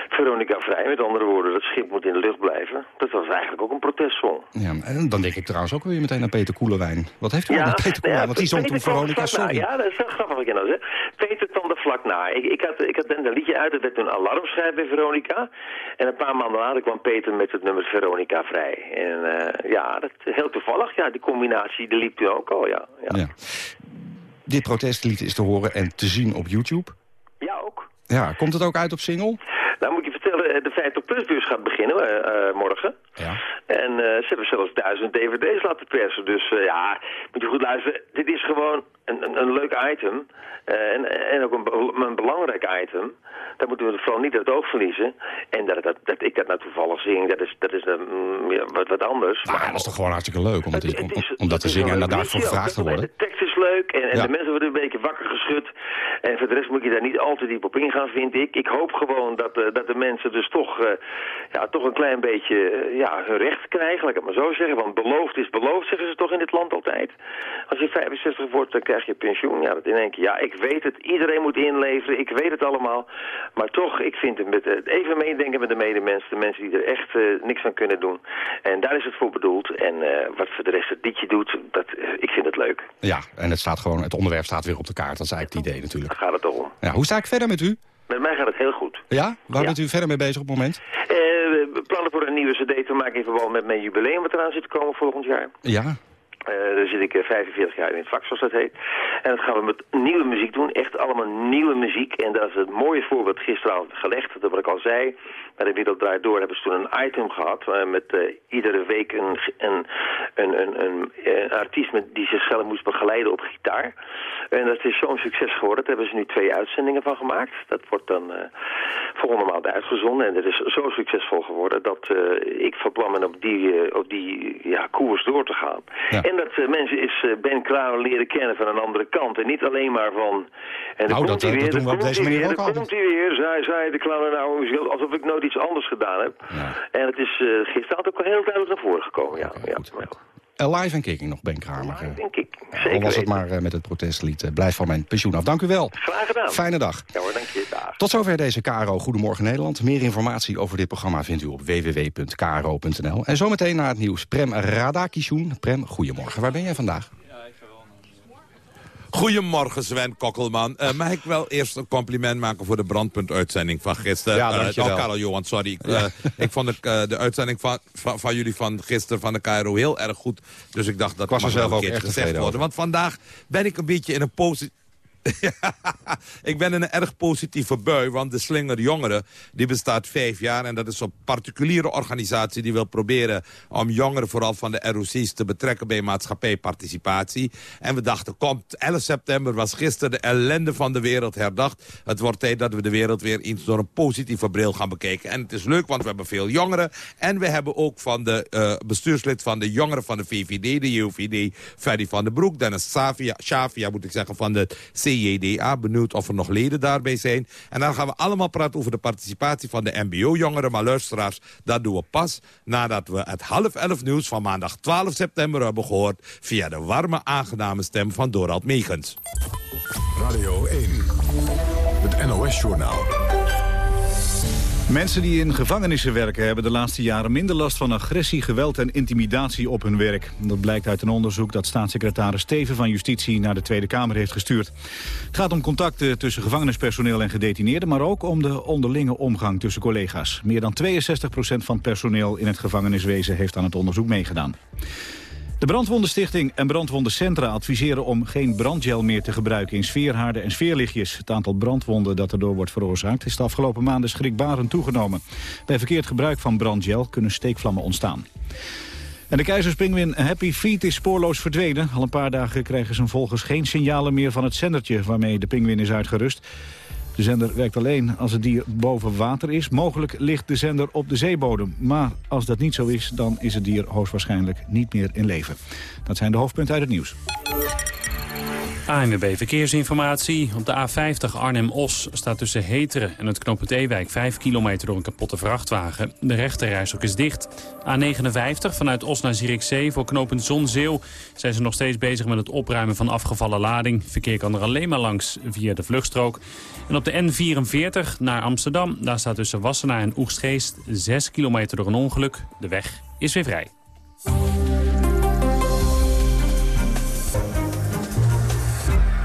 Veronica Vrij. Met andere woorden, dat schip moet in de lucht blijven. Dat was eigenlijk ook een protestsong.
Ja, en dan denk ik trouwens ook weer meteen aan Peter Koelewijn. Wat heeft u
ja,
met Peter Koelewijn?
Ja,
Want die zong toen Veronica Sorry.
Ja, dat is wel grappig wat je nou zegt. Peter kwam er vlak na. Ik, ik, had, ik had een liedje uit, dat werd toen Alarmschrijf bij Veronica. En een paar maanden later kwam Peter met het nummer Veronica Vrij. En uh, ja, dat, heel toevallig, ja, die combinatie, die liep toen ook al, ja. ja.
ja. Dit protestlied is te horen en te zien op YouTube.
Ja, ook.
Ja, komt het ook uit op single?
Nou moet je vertellen, de 50 plusbeurs gaat beginnen uh, morgen.
Ja.
En uh, ze hebben zelfs duizend dvd's laten persen. Dus uh, ja, moet je goed luisteren. Dit is gewoon een, een, een leuk item. en, en ook een, een belangrijk item. Daar moeten we vooral niet uit het oog verliezen. En dat, dat, dat ik dat nou toevallig zing, dat is, dat is um, wat, wat anders.
Maar dat is toch gewoon hartstikke leuk om, het, het, het is, om, om dat te zingen en daarvoor gevraagd te worden.
De tekst is leuk en, en ja. de mensen worden een beetje wakker geschud. En voor de rest moet je daar niet al te diep op ingaan, vind ik. Ik hoop gewoon dat, uh, dat de mensen dus toch, eh, ja, toch een klein beetje eh, ja, hun recht krijgen, laat ik het maar zo zeggen. Want beloofd is beloofd, zeggen ze toch in dit land altijd. Als je 65 wordt, dan krijg je pensioen. Ja, dat in één keer. Ja, ik weet het. Iedereen moet inleveren. Ik weet het allemaal. Maar toch, ik vind het met, eh, even meedenken met de medemens. De mensen die er echt eh, niks aan kunnen doen. En daar is het voor bedoeld. En eh, wat voor de rest het liedje doet, dat, ik vind het leuk.
Ja, en het, staat gewoon, het onderwerp staat weer op de kaart. Dat is eigenlijk het idee natuurlijk.
Daar gaat het toch om.
Ja, hoe sta ik verder met u?
Met mij gaat het heel goed.
Ja? Waar bent u verder mee bezig op het moment?
Plannen voor een nieuwe cd te maken in verband met mijn jubileum wat eraan zit te komen volgend jaar.
Ja.
Eh, daar zit ik eh, 45 jaar in het vak, zoals dat heet. En dat gaan we met nieuwe muziek doen. Echt allemaal nieuwe muziek. En dat is het mooie voorbeeld gisteravond gelegd. Dat wat ik al zei. Bij de Wereld Draait Door hebben ze toen een item gehad. eh, met eh, iedere week een, een, een, een, een, een artiest met, die zichzelf moest begeleiden op gitaar. En dat is zo'n succes geworden. Daar hebben ze nu twee uitzendingen van gemaakt. Dat wordt dan eh, volgende maand uitgezonden. En dat is zo succesvol geworden dat eh, ik van plan ben op die, eh, op die ja, koers door te gaan. En dat eh, mensen is eh, Ben Kramer leren kennen van een andere kant. En niet alleen maar van... En
Nou,
komt
dat,
hij
eh,
weer,
dat doen we op
komt
deze
hij
manier
weer,
ook altijd.
komt hij weer. Zij, zij de clown nou, alsof ik nooit iets anders gedaan heb. En het is uh, gisteravond ook al heel duidelijk naar voren gekomen. Ja, ja, ja.
Alive en Kicking nog, Ben Kramer.
denk ik.
Al
Zeker
was het maar eh, met het protestlied. eh, Blijf van mijn pensioen af. Dank u wel.
Graag gedaan.
Fijne dag.
Ja hoor, dank je. Dag.
Tot zover deze KRO Goedemorgen Nederland. Meer informatie over dit programma vindt u op www.kro.nl. En zometeen na het nieuws Prem Radakishun. Prem, goedemorgen. Waar ben jij vandaag?
Goedemorgen Sven Kokkelman. Eh, mag ik wel eerst een compliment maken voor de brandpuntuitzending van gisteren?
Ja,
Eh,
dankjewel.
oh, Karel Johan, sorry. Ik, eh, ik vond de, de uitzending van, van, van jullie van gisteren van de KRO heel erg goed. Dus ik dacht dat
was er
mag
zelf ook
een
echt
gezegd worden. Want vandaag ben ik een beetje in een positie... ik ben in een erg positieve bui, want de Slinger Jongeren die bestaat vijf jaar. En dat is een particuliere organisatie die wil proberen om jongeren vooral van de ROC's te betrekken bij maatschappijparticipatie. En we dachten, komt 11 september was gisteren de ellende van de wereld herdacht. Het wordt tijd dat we de wereld weer eens door een positieve bril gaan bekijken. En het is leuk, want we hebben veel jongeren. En we hebben ook van de eh, bestuurslid van de jongeren van de VVD, de JOVD, Ferry van den Broek. Dennis Savia, Shavia, moet ik zeggen, van de CJDA. Benieuwd of er nog leden daarbij zijn. En dan gaan we allemaal praten over de participatie van de mbo-jongeren. Maar luisteraars, dat doen we pas nadat we het half elf nieuws van maandag 12 september hebben gehoord... via de warme, aangename stem van Dorald Megens.
Radio 1, het NOS-journaal.
Mensen die in gevangenissen werken hebben de laatste jaren minder last van agressie, geweld en intimidatie op hun werk. Dat blijkt uit een onderzoek dat staatssecretaris Steven van Justitie naar de Tweede Kamer heeft gestuurd. Het gaat om contacten tussen gevangenispersoneel en gedetineerden, maar ook om de onderlinge omgang tussen collega's. Meer dan 62% van personeel in het gevangeniswezen heeft aan het onderzoek meegedaan. De Brandwondenstichting en Brandwondencentra adviseren om geen brandgel meer te gebruiken in sfeerhaarden en sfeerlichtjes. Het aantal brandwonden dat erdoor wordt veroorzaakt is de afgelopen maanden schrikbarend toegenomen. Bij verkeerd gebruik van brandgel kunnen steekvlammen ontstaan. En de keizerspingwin Happy Feet is spoorloos verdwenen. Al een paar dagen krijgen zijn volgers geen signalen meer van het zendertje waarmee de pinguïn is uitgerust. De zender werkt alleen als het dier boven water is. Mogelijk ligt de zender op de zeebodem. Maar als dat niet zo is, dan is het dier hoogstwaarschijnlijk niet meer in leven. Dat zijn de hoofdpunten uit het nieuws.
ANWB Verkeersinformatie. Op de A50 Arnhem-Os staat tussen Heteren en het knooppunt Ewijk 5 kilometer door een kapotte vrachtwagen. De rechterrijstrook is dicht. A59 vanuit Os naar Zierikzee voor knooppunt Zonzeel zijn ze nog steeds bezig met het opruimen van afgevallen lading. Verkeer kan er alleen maar langs via de vluchtstrook. En op de N44 naar Amsterdam, daar staat tussen Wassenaar en Oegstgeest 6 kilometer door een ongeluk. De weg is weer vrij.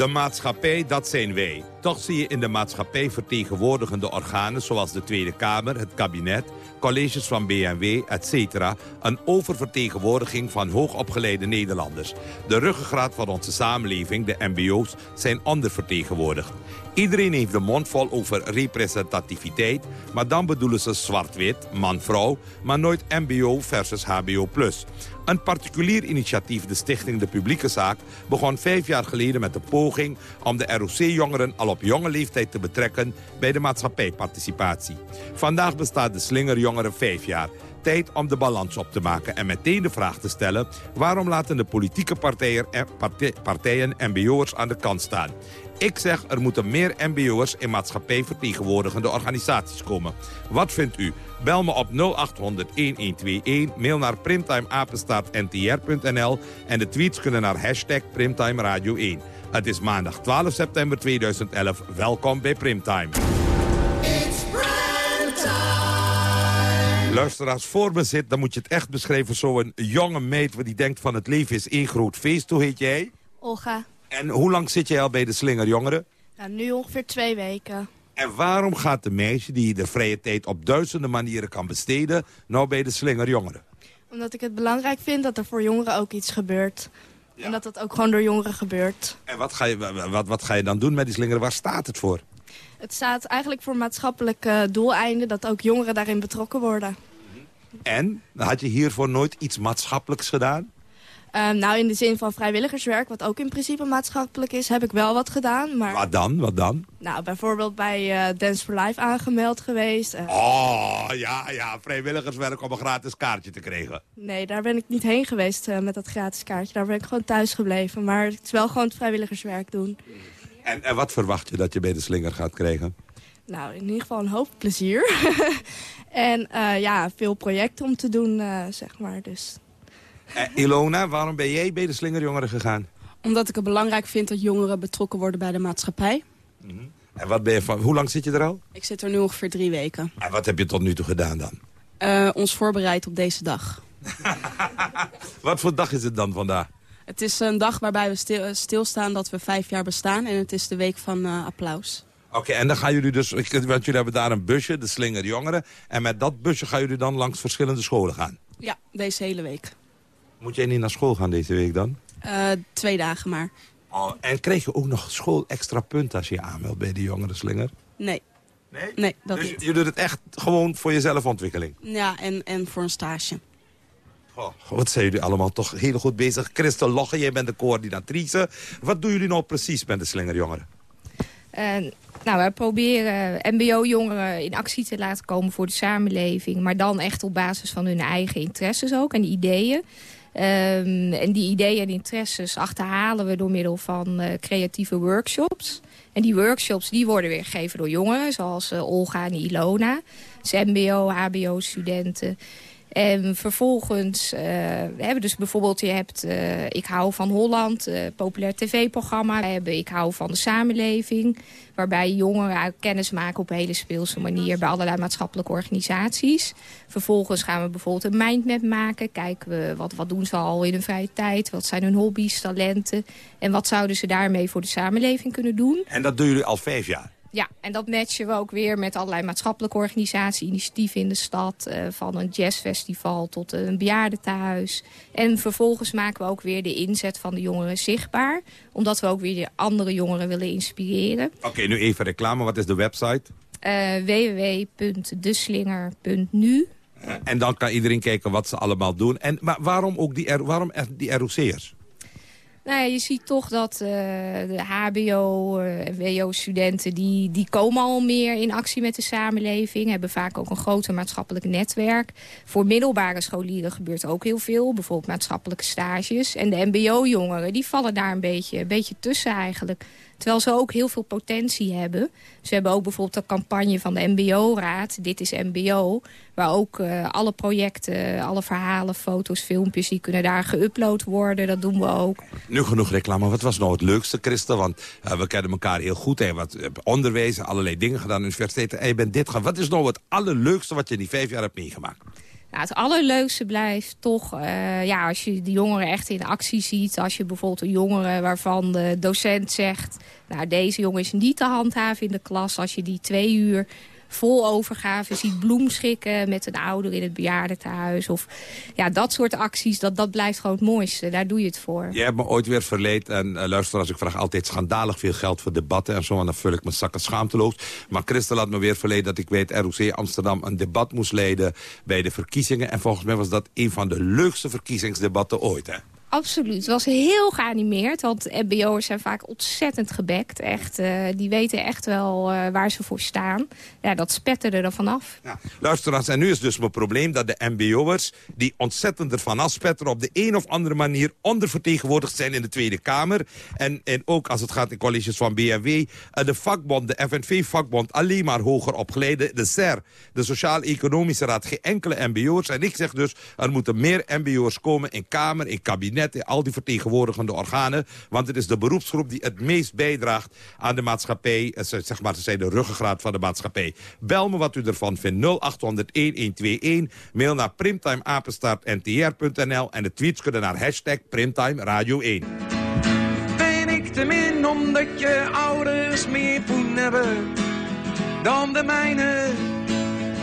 De maatschappij, dat zijn wij. Toch zie je in de maatschappij vertegenwoordigende organen... zoals de Tweede Kamer, het kabinet, colleges van BNW, etc... een oververtegenwoordiging van hoogopgeleide Nederlanders. De ruggengraat van onze samenleving, de mbo's, zijn ondervertegenwoordigd. Iedereen heeft de mond vol over representativiteit... maar dan bedoelen ze zwart-wit, man-vrouw... maar nooit mbo versus hbo+. Een particulier initiatief, de Stichting De Publieke Zaak... begon vijf jaar geleden met de poging om de ROC-jongeren al op jonge leeftijd te betrekken bij de maatschappijparticipatie. Vandaag bestaat de slingerjongeren vijf jaar. Tijd om de balans op te maken en meteen de vraag te stellen... waarom laten de politieke partijen, partij, partijen mbo'ers aan de kant staan? Ik zeg, er moeten meer mbo'ers in maatschappij vertegenwoordigende organisaties komen. Wat vindt u? Bel me op 0800-1121, mail naar primtimeapenstaartntr.nl... en de tweets kunnen naar hashtag Primtime Radio 1. Het is maandag 12 september 2011. Welkom bij Primtime. Luisteraars, voor me zit, dan moet je het echt beschrijven... zo'n jonge meid die denkt van het leven is één groot feest. Hoe heet jij?
Olga.
En hoe lang zit jij al bij de slingerjongeren?
Nou, nu ongeveer twee weken.
En waarom gaat de meisje die de vrije tijd op duizenden manieren kan besteden... nou bij de slingerjongeren?
Omdat ik het belangrijk vind dat er voor jongeren ook iets gebeurt. En dat dat ook gewoon door jongeren gebeurt.
En wat ga, je, wat, wat ga je dan doen met die slingeren? Waar staat het voor?
Het staat eigenlijk voor maatschappelijke doeleinden... dat ook jongeren daarin betrokken worden.
En? Had je hiervoor nooit iets maatschappelijks gedaan?
Um, nou, in de zin van vrijwilligerswerk, wat ook in principe maatschappelijk is, heb ik wel wat gedaan. Maar...
Wat dan? Wat dan?
Nou, bijvoorbeeld bij uh, Dance for Life aangemeld geweest. Uh...
Oh, ja, ja, vrijwilligerswerk om een gratis kaartje te krijgen.
Nee, daar ben ik niet heen geweest uh, met dat gratis kaartje. Daar ben ik gewoon thuis gebleven. Maar het is wel gewoon het vrijwilligerswerk doen.
En, en wat verwacht je dat je bij de slinger gaat krijgen?
Nou, in ieder geval een hoop plezier. en ja, veel projecten om te doen, zeg maar. Dus...
Uh, Ilona, waarom ben jij bij de slingerjongeren gegaan?
Omdat ik het belangrijk vind dat jongeren betrokken worden bij de maatschappij.
Mm -hmm. En wat ben je van, hoe lang zit je er al?
Ik zit er nu ongeveer drie weken.
En wat heb je tot nu toe gedaan dan?
Uh, ons voorbereid op deze dag.
wat voor dag is het dan vandaag?
Het is een dag waarbij we stil, stilstaan dat we vijf jaar bestaan. En het is de week van uh, applaus.
Oké, okay, en dan gaan jullie dus, want jullie hebben daar een busje, de slingerjongeren. En met dat busje gaan jullie dan langs verschillende scholen gaan?
Ja, deze hele week.
Moet jij niet naar school gaan deze week dan?
Uh, twee dagen maar.
Oh, en kreeg je ook nog school extra punten als je je aanmeldt bij de jongerenslinger?
Nee.
Nee?
Nee, dat
dus
niet.
je doet het echt gewoon voor je zelfontwikkeling?
Ja, en, en voor een stage.
Oh, wat zijn jullie allemaal toch heel goed bezig. Christel Logge, jij bent de coördinatrice. Wat doen jullie nou precies met de slingerjongeren?
Uh, nou, wij proberen mbo-jongeren in actie te laten komen voor de samenleving. Maar dan echt op basis van hun eigen interesses ook en ideeën. Um, en die ideeën en interesses achterhalen we door middel van uh, creatieve workshops. En die workshops die worden weer gegeven door jongeren, zoals uh, Olga en Ilona. Dus mbo, hbo-studenten. En vervolgens hebben we dus bijvoorbeeld, je hebt uh, Ik hou van Holland, uh, populair tv-programma. We hebben Ik hou van de samenleving, waarbij jongeren kennis maken op hele speelse manier bij allerlei maatschappelijke organisaties. Vervolgens gaan we bijvoorbeeld een mindmap maken. Kijken we wat, wat doen ze al in hun vrije tijd, wat zijn hun hobby's, talenten en wat zouden ze daarmee voor de samenleving kunnen doen.
En dat doen jullie al vijf jaar?
Ja, en dat matchen we ook weer met allerlei maatschappelijke organisaties, initiatieven in de stad, uh, van een jazzfestival tot een bejaardentehuis. En vervolgens maken we ook weer de inzet van de jongeren zichtbaar, omdat we ook weer de andere jongeren willen inspireren.
Oké, okay, nu even reclame. Wat is de website?
Uh, www.deslinger.nu
En dan kan iedereen kijken wat ze allemaal doen. En, maar waarom ook die, waarom die ROC'ers?
Nou je ziet toch dat uh, de hbo- en uh, wo-studenten... Die, die komen al meer in actie met de samenleving. Hebben vaak ook een groter maatschappelijk netwerk. Voor middelbare scholieren gebeurt ook heel veel. Bijvoorbeeld maatschappelijke stages. En de mbo-jongeren die vallen daar een beetje, een beetje tussen eigenlijk. Terwijl ze ook heel veel potentie hebben. Ze hebben ook bijvoorbeeld de campagne van de mbo-raad. Dit is mbo. Waar ook uh, alle projecten, alle verhalen, foto's, filmpjes... die kunnen daar geüpload worden. Dat doen we ook.
Nu genoeg reclame. Wat was nou het leukste, Christel? Want uh, we kennen elkaar heel goed. En wat onderwezen, allerlei dingen gedaan. Universiteiten. En je bent dit gaan. Wat is nou het allerleukste wat je in die vijf jaar hebt meegemaakt?
Het allerleukste blijft toch, uh, ja, als je de jongeren echt in actie ziet. Als je bijvoorbeeld een jongere waarvan de docent zegt... nou, deze jongen is niet te handhaven in de klas. Als je die twee uur vol overgave ziet bloemschikken met een ouder in het bejaardentehuis. Of ja, dat soort acties, dat, dat blijft gewoon het mooiste. Daar doe je het voor.
Je hebt me ooit weer verleed en uh, luister, als ik vraag altijd schandalig veel geld voor debatten en zo. En dan vul ik mijn zakken schaamteloos. Maar Christel had me weer verleed dat ik weet ROC Amsterdam een debat moest leiden bij de verkiezingen. En volgens mij was dat een van de leukste verkiezingsdebatten ooit, hè?
Absoluut. Het was heel geanimeerd, want mbo'ers zijn vaak ontzettend gebekt. Echt, uh, die weten echt wel uh, waar ze voor staan. Ja, dat spetterde er vanaf.
Ja. Luisteraars, en nu is dus mijn probleem dat de mbo'ers... die ontzettend ervan afspetteren op de een of andere manier... ondervertegenwoordigd zijn in de Tweede Kamer. En, en ook als het gaat in colleges van BMW... Uh, de vakbond, de FNV-vakbond, alleen maar hoger opgeleide. De SER, de Sociaal-Economische Raad, geen enkele mbo'ers. En ik zeg dus, er moeten meer mbo'ers komen in Kamer, in kabinet al die vertegenwoordigende organen. Want het is de beroepsgroep die het meest bijdraagt aan de maatschappij. Eh, zeg maar, ze zijn de ruggengraat van de maatschappij. Bel me wat u ervan vindt. 0800-1121. Mail naar primtimeapenstaartntr.nl. En de tweets kunnen naar hashtag Primtime Radio 1.
Ben ik te min omdat je ouders meer poen hebben dan de mijne?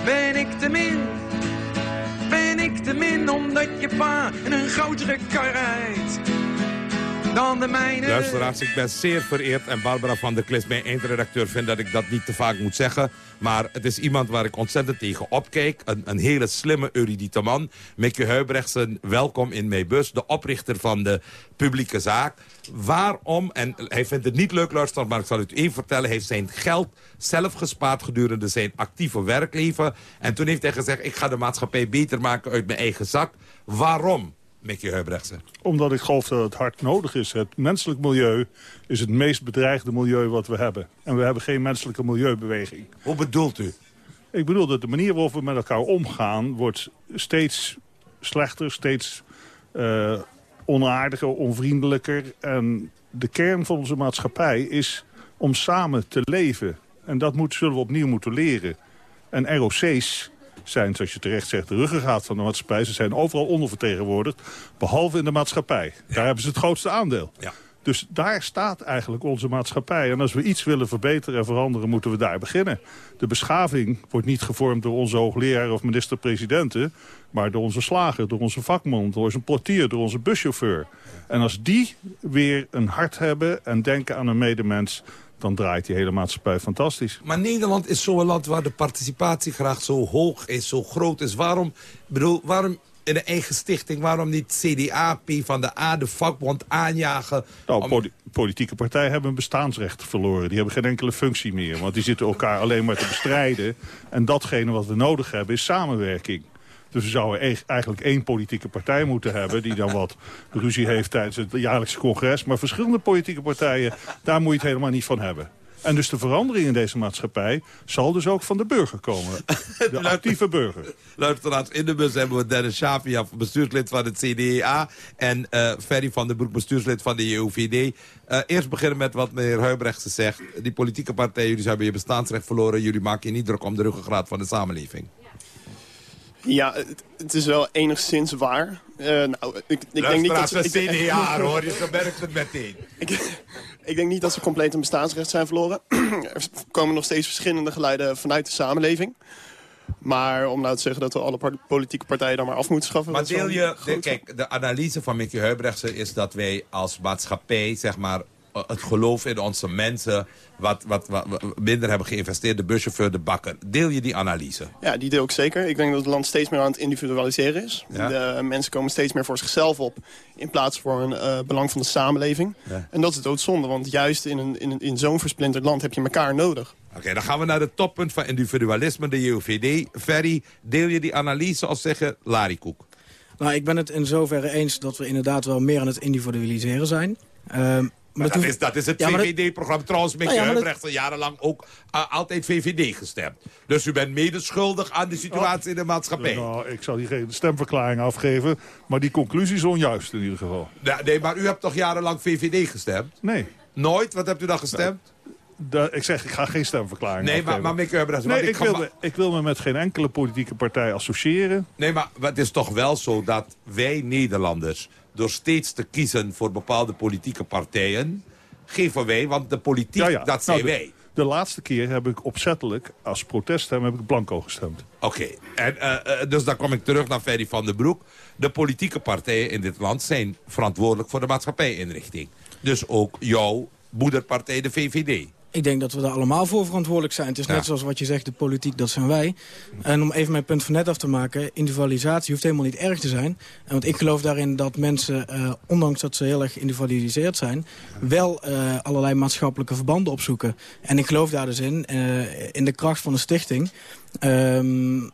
Ben ik te min ik te min omdat je pa een grotere kar rijdt dan de mijne.
Luisteraars, ik ben zeer vereerd en Barbara van der Klis, mijn eindredacteur, vindt dat ik dat niet te vaak moet zeggen. Maar het is iemand waar ik ontzettend tegen opkijk. Een, een hele slimme, erudite man. Mickey Huibrechtsen, welkom in mijn bus. De oprichter van de publieke zaak. Waarom, en hij vindt het niet leuk, luisteren, maar ik zal u het even vertellen. Hij heeft zijn geld zelf gespaard gedurende zijn actieve werkleven. En toen heeft hij gezegd, ik ga de maatschappij beter maken uit mijn eigen zak. Waarom? Mickey?
Omdat ik geloof dat het hard nodig is. Het menselijk milieu is het meest bedreigde milieu wat we hebben. En we hebben geen menselijke milieubeweging.
Hoe bedoelt u?
Ik bedoel dat de manier waarop we met elkaar omgaan... wordt steeds slechter, steeds uh, onaardiger, onvriendelijker. En de kern van onze maatschappij is om samen te leven. En dat moet, zullen we opnieuw moeten leren. En ROC's zijn, zoals je terecht zegt, de ruggengraat van de maatschappij. Ze zijn overal ondervertegenwoordigd, behalve in de maatschappij. Daar hebben ze het grootste aandeel.
Ja.
Dus daar staat eigenlijk onze maatschappij. En als we iets willen verbeteren en veranderen, moeten we daar beginnen. De beschaving wordt niet gevormd door onze hoogleraar of minister-presidenten... maar door onze slager, door onze vakman, door onze portier, door onze buschauffeur. En als die weer een hart hebben en denken aan een medemens dan draait die hele maatschappij fantastisch.
Maar Nederland is zo'n land waar de participatiegraad zo hoog is, zo groot is. Waarom, bedoel, waarom in een eigen stichting, waarom niet CDA, P van de A, de vakbond aanjagen?
Nou, politieke partijen hebben een bestaansrecht verloren. Die hebben geen enkele functie meer, want die zitten elkaar alleen maar te bestrijden. En datgene wat we nodig hebben is samenwerking. Dus we zouden eigenlijk één politieke partij moeten hebben... die dan wat ruzie heeft tijdens het jaarlijkse congres. Maar verschillende politieke partijen, daar moet je het helemaal niet van hebben. En dus de verandering in deze maatschappij zal dus ook van de burger komen. De actieve burger.
Luisteraars, in de bus hebben we Dennis Shafia, bestuurslid van het CDA... en uh, Ferry van den Broek, bestuurslid van de EOVD. Uh, eh, eerst beginnen met wat meneer Huibrechtse zegt. Die politieke partijen, jullie hebben je bestaansrecht verloren. Jullie maken je niet druk om de ruggengraat van de samenleving.
Ja, het, het, is wel enigszins waar. Uh, nou, ik, ik
denk niet dat ze... Ik, CDA, hoor, je verwerkt het meteen.
ik, ik denk niet dat ze compleet een bestaansrecht zijn verloren. er komen nog steeds verschillende geluiden vanuit de samenleving. Maar om nou te zeggen dat we alle politieke partijen dan maar af moeten schaffen...
Maar deel je... De, kijk, de analyse van Mickey Huibrechtse is dat wij als maatschappij... zeg maar het geloof in onze mensen wat, wat, wat, minder hebben geïnvesteerd. De buschauffeur, de bakker. Deel je die analyse?
Ja, die deel ik zeker. Ik denk dat het land steeds meer aan het individualiseren is. De mensen komen steeds meer voor zichzelf op... in plaats voor een uh, belang van de samenleving. En dat is doodzonde, want juist in, een, in, in zo'n versplinterd land heb je elkaar nodig.
Oké, dan gaan we naar het toppunt van individualisme, de JOVD. Ferry, deel je die analyse of zeggen Larikoek?
Nou, ik ben het in zoverre eens dat we inderdaad wel meer aan het individualiseren zijn. Um,
maar dat, is, dat is het VVD-programma. Trouwens, met nou ja, jarenlang ook uh, altijd VVD gestemd. Dus u bent medeschuldig aan de situatie in de maatschappij.
Nou, ik zal hier geen stemverklaring afgeven. Maar die conclusie is onjuist in ieder geval.
Nee, nee maar u hebt toch jarenlang VVD gestemd?
Nee.
Nooit? Wat hebt u dan gestemd?
da- ik zeg, ik ga geen stemverklaring
Nee, maar,
afgeven.
maar Mieke Huibrechts,
Nee, ik,
ga
wil me, ik wil me met geen enkele politieke partij associëren.
Nee, maar het is toch wel zo dat wij Nederlanders... door steeds te kiezen voor bepaalde politieke partijen... geven wij, want de politiek, dat zijn
Nou, de,
wij.
De laatste keer heb ik opzettelijk, als proteststem, heb ik blanco gestemd.
Oké, en eh, eh, dus dan kom ik terug naar Ferry van den Broek. De politieke partijen in dit land zijn verantwoordelijk voor de maatschappijinrichting. Dus ook jouw moederpartij, de VVD.
Ik denk dat we daar allemaal voor verantwoordelijk zijn. Het is net zoals wat je zegt, de politiek, dat zijn wij. En om even mijn punt van net af te maken... individualisatie hoeft helemaal niet erg te zijn. En Want ik geloof daarin dat mensen, eh, ondanks dat ze heel erg individualiseerd zijn... wel eh, allerlei maatschappelijke verbanden opzoeken. En ik geloof daar dus in, eh, in de kracht van een stichting... ehm,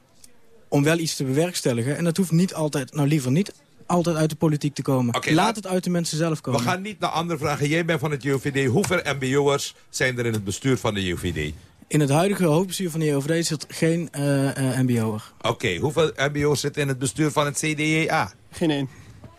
om wel iets te bewerkstelligen. En dat hoeft niet altijd, nou liever niet altijd uit de politiek te komen. Laat
laat-
het uit de mensen zelf
We
komen.
gaan niet naar andere vragen. Jij bent van het JOVD. Hoeveel mbo'ers zijn er in het bestuur van de JOVD?
In het huidige hoofdbestuur van de EOVD zit geen eh, eh, mbo'er.
Oké, hoeveel mbo'ers zitten in het bestuur van het CDA?
Geen één.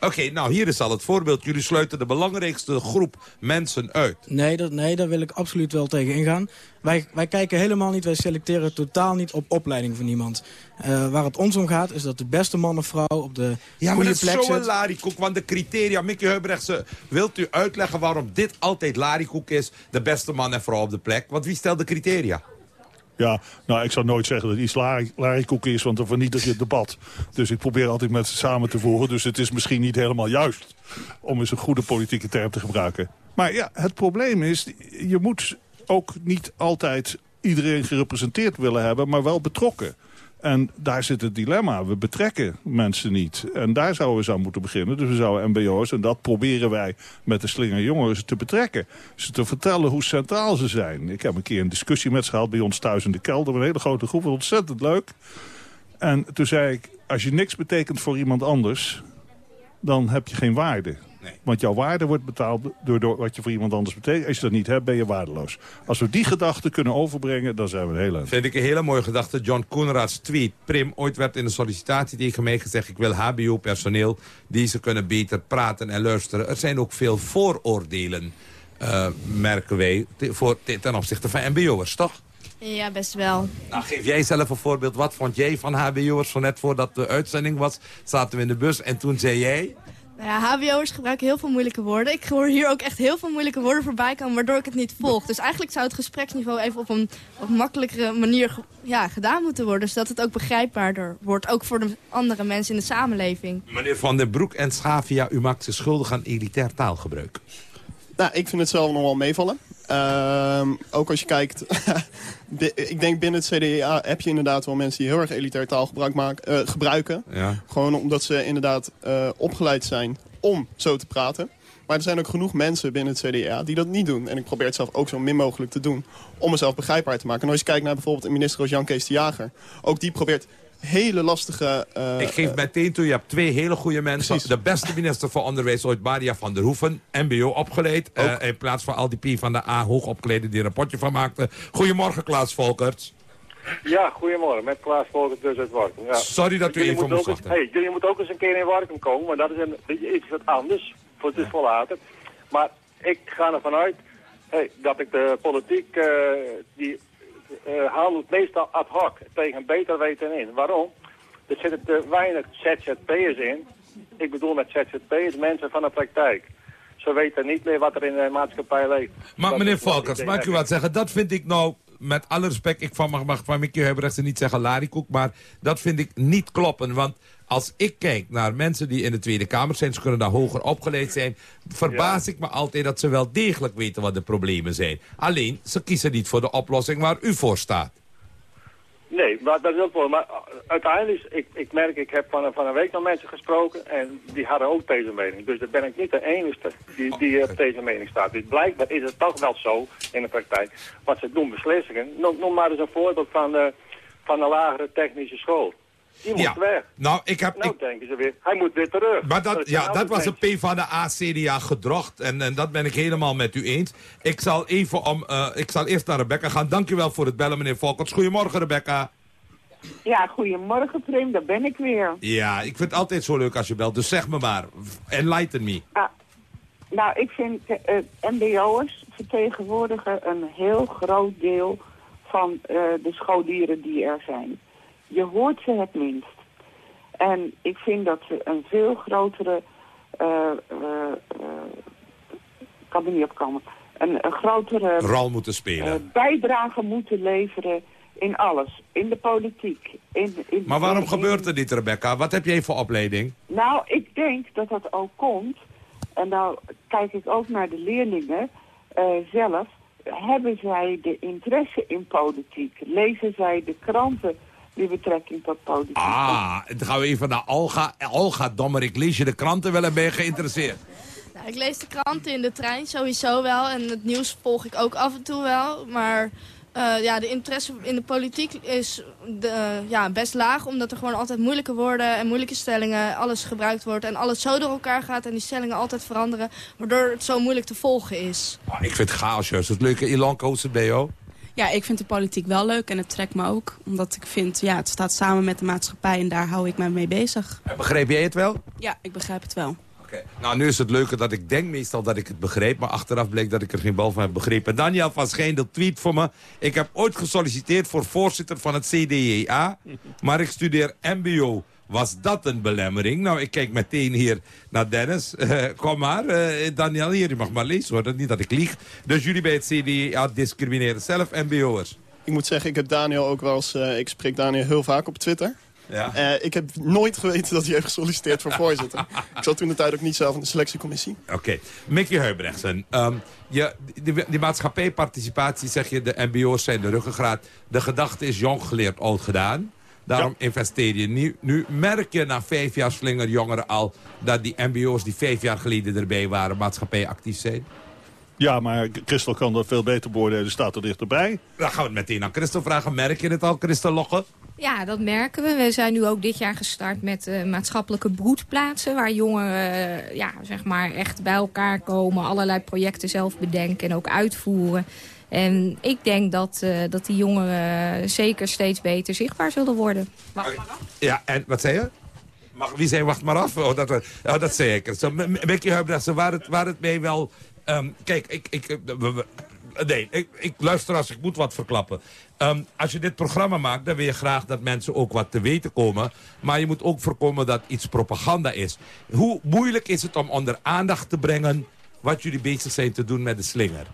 Oké, nou hier is al het voorbeeld. Jullie sluiten de belangrijkste groep mensen uit.
Nee, dat, nee, daar wil ik absoluut wel tegen ingaan. Wij, wij kijken helemaal niet, wij selecteren totaal niet op opleiding van iemand. Eh, waar het ons om gaat is dat de beste man of vrouw op de
Ja, maar dat is
plek
zo'n
zit.
larikoek. Want de criteria, Mickey Huibrechtse, wilt u uitleggen waarom dit altijd larikoek is? De beste man en vrouw op de plek. Want wie stelt de criteria?
Ja, nou, ik zou nooit zeggen dat iets lari- larikoek is, want dan vernietig je het debat. Dus ik probeer altijd met ze samen te voeren. Dus het is misschien niet helemaal juist om eens een goede politieke term te gebruiken. Maar ja, het probleem is, je moet ook niet altijd iedereen gerepresenteerd willen hebben, maar wel betrokken. En daar zit het dilemma. We betrekken mensen niet. En daar zouden we eens aan moeten beginnen. Dus we zouden mbo's, en dat proberen wij met de slinger jongeren te betrekken. Ze te vertellen hoe centraal ze zijn. Ik heb een keer een discussie met ze gehad bij ons thuis in de kelder. Een hele grote groep, ontzettend leuk. En toen zei ik, als je niks betekent voor iemand anders... dan heb je geen waarde. Want jouw waarde wordt betaald door, door wat je voor iemand anders betekent. Als je dat niet hebt, ben je waardeloos. Als we die gedachte kunnen overbrengen, dan zijn we een heel eind.
Vind ik een hele mooie gedachte. John Koenraads tweet. Prim, ooit werd in de sollicitatie tegen mij gezegd... ik wil hbo-personeel, die ze kunnen beter praten en luisteren. Er zijn ook veel vooroordelen, eh, merken wij... voor, te- ten opzichte van mbo'ers, toch?
Ja, best wel.
Nou, geef jij zelf een voorbeeld. Wat vond jij van hbo'ers? Zo net voordat de uitzending was, zaten we in de bus... en toen zei jij...
Nou ja, hbo'ers gebruiken heel veel moeilijke woorden. Ik hoor hier ook echt heel veel moeilijke woorden voorbij komen, waardoor ik het niet volg. Dus eigenlijk zou het gespreksniveau even op een wat makkelijkere manier ge- ja, gedaan moeten worden. Zodat het ook begrijpbaarder wordt, ook voor de andere mensen in de samenleving.
Meneer Van den Broek en Schavia, u maakt zich schuldig aan elitair taalgebruik.
Nou, ik vind het zelf nog wel meevallen. Ehm, ook als je kijkt... ik denk binnen het CDA heb je inderdaad wel mensen die heel erg elitair taalgebruik maken, eh, gebruiken.
Ja.
Gewoon omdat ze inderdaad eh, opgeleid zijn om zo te praten. Maar er zijn ook genoeg mensen binnen het CDA die dat niet doen. En ik probeer het zelf ook zo min mogelijk te doen om mezelf begrijpbaar te maken. En als je kijkt naar bijvoorbeeld een minister als Jan Kees de Jager. Ook die probeert hele lastige... eh,
Ik geef meteen toe, je hebt twee hele goede mensen. De beste minister voor onderwijs ooit, Maria van der Hoeven. MBO opgeleid. eh, in plaats van al die P van de A hoogopgeleide die een rapportje van maakten. Goedemorgen Klaas Volkerts.
Ja, goedemorgen. Met Klaas Volkers dus uit Warkum. Ja.
Sorry dat u
Jullie
even
moeten
moest
ook eens-
wachten.
Hey, jullie moeten ook eens een keer in Warkum komen, maar dat is een, iets wat anders. Voor het is vol later. Maar ik ga ervan uit hey, dat ik de politiek, eh, die eh handelt meestal ad hoc, tegen beter weten in. Waarom? Er zitten te weinig ZZP'ers in. Ik bedoel met ZZP'ers mensen van de praktijk. Ze weten niet meer wat er in de maatschappij leeft.
Maar
Dat
meneer
denk.
mag ik u wat zeggen? Dat vind ik nou, met alle respect, ik van, mag, mag van Mickey Huibrechtse niet zeggen larikoek, maar dat vind ik niet kloppen. Want als ik kijk naar mensen die in de Tweede Kamer zijn, ze kunnen daar hoger opgeleid zijn, verbaas ik me altijd dat ze wel degelijk weten wat de problemen zijn. Alleen, ze kiezen niet voor de oplossing waar u voor staat.
Nee, maar dat is ook wel. Maar uh, uiteindelijk, is- ik, ik merk, ik heb van, een- van een week nog mensen gesproken en die hadden ook deze mening. Dus dan ben ik niet de enige die, die op deze mening staat. Dus blijkbaar is het toch wel zo in de praktijk. Want ze doen beslissingen. Noem, noem maar eens een voorbeeld van de, van de lagere technische school. Die moet
Ja.
weg.
Nou, ik heb...
Nou denken ze weer, hij moet weer terug.
Maar dat, ja, dat was
het
een P van de A-CDA gedrocht. En, en dat ben ik helemaal met u eens. Ik zal, even om, eh, ik zal eerst naar Rebecca gaan. Dank u wel voor het bellen, meneer Volkers. Goedemorgen, Rebecca.
Ja, goedemorgen Prim, daar ben ik weer.
Ja, ik vind het altijd zo leuk als je belt. Dus zeg me maar. Enlighten me.
Nou, ik vind uh, mbo'ers vertegenwoordigen een heel groot deel van uh, de scholieren die er zijn. Je hoort ze het minst. En ik vind dat ze een veel grotere... Uh, kan er niet opkomen. Een, een grotere...
Rol moeten spelen.
bijdrage moeten leveren in alles. In de politiek. In, in,
maar waarom gebeurt er niet, Rebecca? Wat heb jij voor opleiding?
Nou, ik denk dat dat ook komt. En nou kijk ik ook naar de leerlingen uh, zelf. Hebben zij de interesse in politiek? Lezen zij de kranten die betrekking tot politiek?
Ah, dan gaan we even naar Olga. Olga Dommerik, lees je de kranten wel en ben je geïnteresseerd?
Nou, ik lees de kranten in de trein sowieso wel. En het nieuws volg ik ook af en toe wel. Maar uh, ja, de interesse in de politiek is de, uh, ja, best laag. Omdat er gewoon altijd moeilijke woorden en moeilijke stellingen, alles gebruikt wordt. En alles zo door elkaar gaat en die stellingen altijd veranderen. Waardoor het zo moeilijk te volgen is.
Oh, ik vind het chaos juist. Het leuke Ilan BO.
Ja, ik vind de politiek wel leuk en het trekt me ook. Omdat ik vind, ja, het staat samen met de maatschappij en daar hou ik me mee bezig.
Begreep jij het wel?
Ja, ik begrijp het wel.
Nou, nu is het leuke dat ik denk meestal dat ik het begreep... maar achteraf bleek dat ik er geen bal van heb begrepen. Daniel van Schijndel tweet voor me... ik heb ooit gesolliciteerd voor voorzitter van het CDA... maar ik studeer mbo. Was dat een belemmering? Nou, ik kijk meteen hier naar Dennis. Uh, kom maar, uh, Daniel, hier, je mag maar lezen hoor. Dat, niet dat ik lieg. Dus jullie bij het CDA discrimineren zelf mbo'ers?
Ik moet zeggen, ik heb Daniel ook wel eens... Uh, ik spreek Daniel heel vaak op Twitter... Ja. Uh, ik heb nooit geweten dat hij heeft gesolliciteerd voor voorzitter. ik zat toen de tijd ook niet zelf in de selectiecommissie.
Oké. Okay. Mickey Heubrechtsen. Um, je, die, die maatschappijparticipatie, zeg je, de mbo's zijn de ruggengraat. De gedachte is jong geleerd, oud gedaan. Daarom ja. investeer je nu, nu. Merk je na vijf jaar slinger jongeren al... dat die mbo's die vijf jaar geleden erbij waren maatschappij actief zijn?
Ja, maar Christel kan dat veel beter beoordelen. Staat er dichterbij.
Dan gaan we het meteen aan Christel vragen. Merk je het al, Christel Logge?
Ja, dat merken we. We zijn nu ook dit jaar gestart met uh, maatschappelijke broedplaatsen... waar jongeren uh, ja, zeg maar echt bij elkaar komen, allerlei projecten zelf bedenken en ook uitvoeren. En ik denk dat, uh, dat die jongeren zeker steeds beter zichtbaar zullen worden.
Wacht maar af. Ja, en wat zei je? Mag, wie zei wacht maar af? Oh, dat, oh, dat zei ik. Zo, Mickey Huibrechtsen, waar het, waar het mee wel... Um, kijk, ik, ik, we, nee, ik, ik, luister als ik moet wat verklappen. Um, als je dit programma maakt, dan wil je graag dat mensen ook wat te weten komen. Maar je moet ook voorkomen dat iets propaganda is. Hoe moeilijk is het om onder aandacht te brengen... wat jullie bezig zijn te doen met de slinger?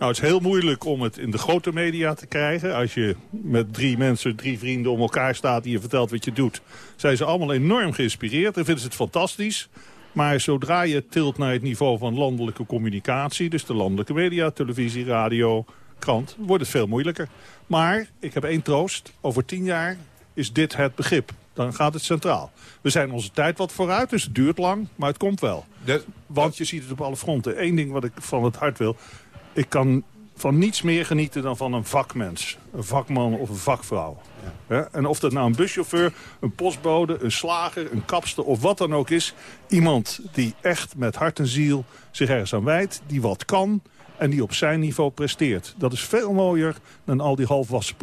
Nou, het is heel moeilijk om het in de grote media te krijgen. Als je met drie mensen, drie vrienden om elkaar staat... die je vertelt wat je doet... zijn ze allemaal enorm geïnspireerd en vinden ze het fantastisch... Maar zodra je tilt naar het niveau van landelijke communicatie... dus de landelijke media, televisie, radio, krant... wordt het veel moeilijker. Maar ik heb één troost. Over tien jaar is dit het begrip. Dan gaat het centraal. We zijn onze tijd wat vooruit, dus het duurt lang, maar het komt wel. Want je ziet het op alle fronten. Eén ding wat ik van het hart wil. Ik kan van niets meer genieten dan van een vakmens. Een vakman of een vakvrouw. Ja. En of dat nou een buschauffeur, een postbode, een slager, een kapster of wat dan ook is. Iemand die echt met hart en ziel zich ergens aan wijdt, die wat kan en die op zijn niveau presteert. Dat is veel mooier dan al die halfwassen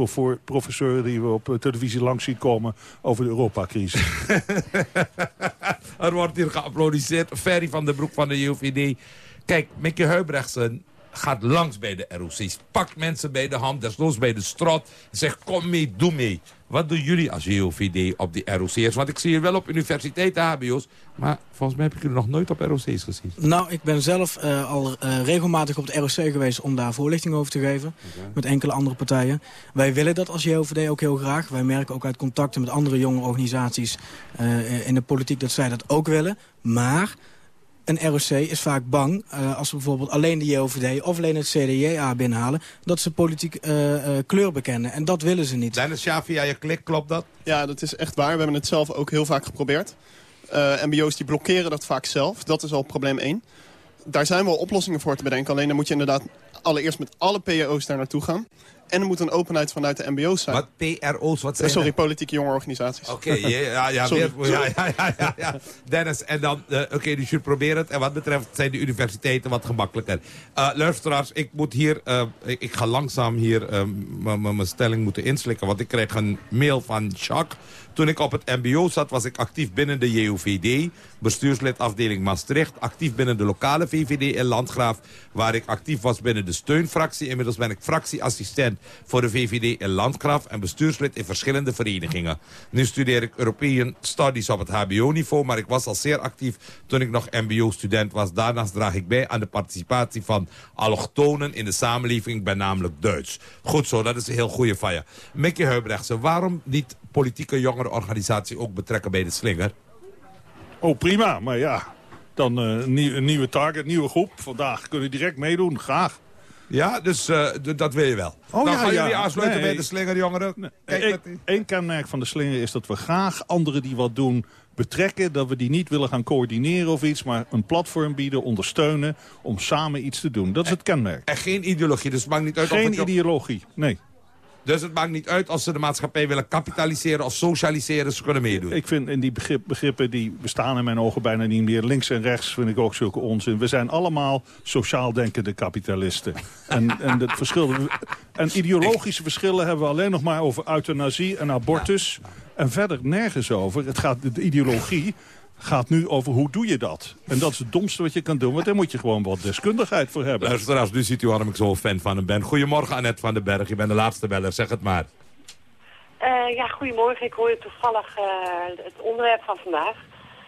professoren die we op televisie langs zien komen over de Europacrisis.
er wordt hier geapplaudiseerd. Ferry van der Broek van de UVD. Kijk, Mickey Heubrechtsen gaat langs bij de ROC's. Pakt mensen bij de hand, desnoods bij de strot. Zegt, kom mee, doe mee. Wat doen jullie als JOVD op die ROC's? Want ik zie je wel op universiteiten, hbo's. Maar volgens mij heb ik jullie nog nooit op ROC's gezien.
Nou, ik ben zelf uh, al uh, regelmatig op het ROC geweest om daar voorlichting over te geven. Okay. Met enkele andere partijen. Wij willen dat als JOVD ook heel graag. Wij merken ook uit contacten met andere jonge organisaties uh, in de politiek dat zij dat ook willen. Maar een ROC is vaak bang, uh, als we bijvoorbeeld alleen de JOVD of alleen het CDA binnenhalen, dat ze politiek uh, uh, kleur bekennen. En dat willen ze niet.
Dennis Sjavi, je klik, klopt dat?
Ja, dat is echt waar. We hebben het zelf ook heel vaak geprobeerd. MBO's die blokkeren dat vaak zelf. Dat is al probleem 1. Daar zijn wel oplossingen voor te bedenken. Alleen dan moet je inderdaad allereerst met alle PO's daar naartoe gaan. En er moet een openheid vanuit de mbo's zijn.
Wat PRO's, wat zijn
Eh, Sorry,
dat?
politieke jongerenorganisaties.
Oké, ja, ja, ja,
Sorry.
weer- ja, ja, ja, ja, ja. Dennis, en dan, eh, oké, dus je probeert het. En wat betreft zijn de universiteiten wat gemakkelijker. Eh luisteraars, ik moet hier, ik, ik ga langzaam hier mijn stelling moeten inslikken. Want ik kreeg een mail van Jacques. Toen ik op het mbo zat, was ik actief binnen de JOVD. Bestuurslid afdeling Maastricht. Actief binnen de lokale VVD in Landgraaf. Waar ik actief was binnen de steunfractie. Inmiddels ben ik fractieassistent voor de VVD in Landgraaf. En bestuurslid in verschillende verenigingen. Nu studeer ik European Studies op het hbo-niveau. Maar ik was al zeer actief toen ik nog mbo-student was. Daarnaast draag ik bij aan de participatie van allochtonen in de samenleving. Ben namelijk Duits. Goed zo, dat is een heel goede van je. Mickey waarom niet politieke jongerenorganisatie ook betrekken bij de slinger?
Oh, prima. Maar ja, dan eh, een nieuwe target, nieuwe groep. Vandaag kunnen direct meedoen. Graag.
Ja, dus eh, dat wil je wel.
Oh,
dan
ja,
gaan
ja.
jullie aansluiten
Nee.
bij de slingerjongeren. Kijk,
Eén
die-
kenmerk van de slinger is dat we graag anderen die wat doen betrekken. Dat we die niet willen gaan coördineren of iets, maar een platform bieden, ondersteunen om samen iets te doen. Dat is het kenmerk.
En geen ideologie, dus het maakt niet uit
Geen ideologie, nee.
Dus het maakt niet uit als ze de maatschappij willen kapitaliseren of socialiseren, ze kunnen meedoen.
Ik vind in die begrip, begrippen, die bestaan in mijn ogen bijna niet meer. Links en rechts vind ik ook zulke onzin. We zijn allemaal sociaal denkende kapitalisten. En, en, het verschil, en ideologische verschillen hebben we alleen nog maar over euthanasie en abortus. En verder nergens over. Het gaat, de ideologie gaat nu over hoe doe je dat. En dat is het domste wat je kan doen. Want daar moet je gewoon wat deskundigheid voor hebben.
Luisteraars, nu ziet u waarom ik zo'n fan van hem ben. Goedemorgen Annette van den Berg, je bent de laatste beller, zeg het maar.
Eh, ja, goedemorgen. Ik hoor toevallig eh, het onderwerp van vandaag.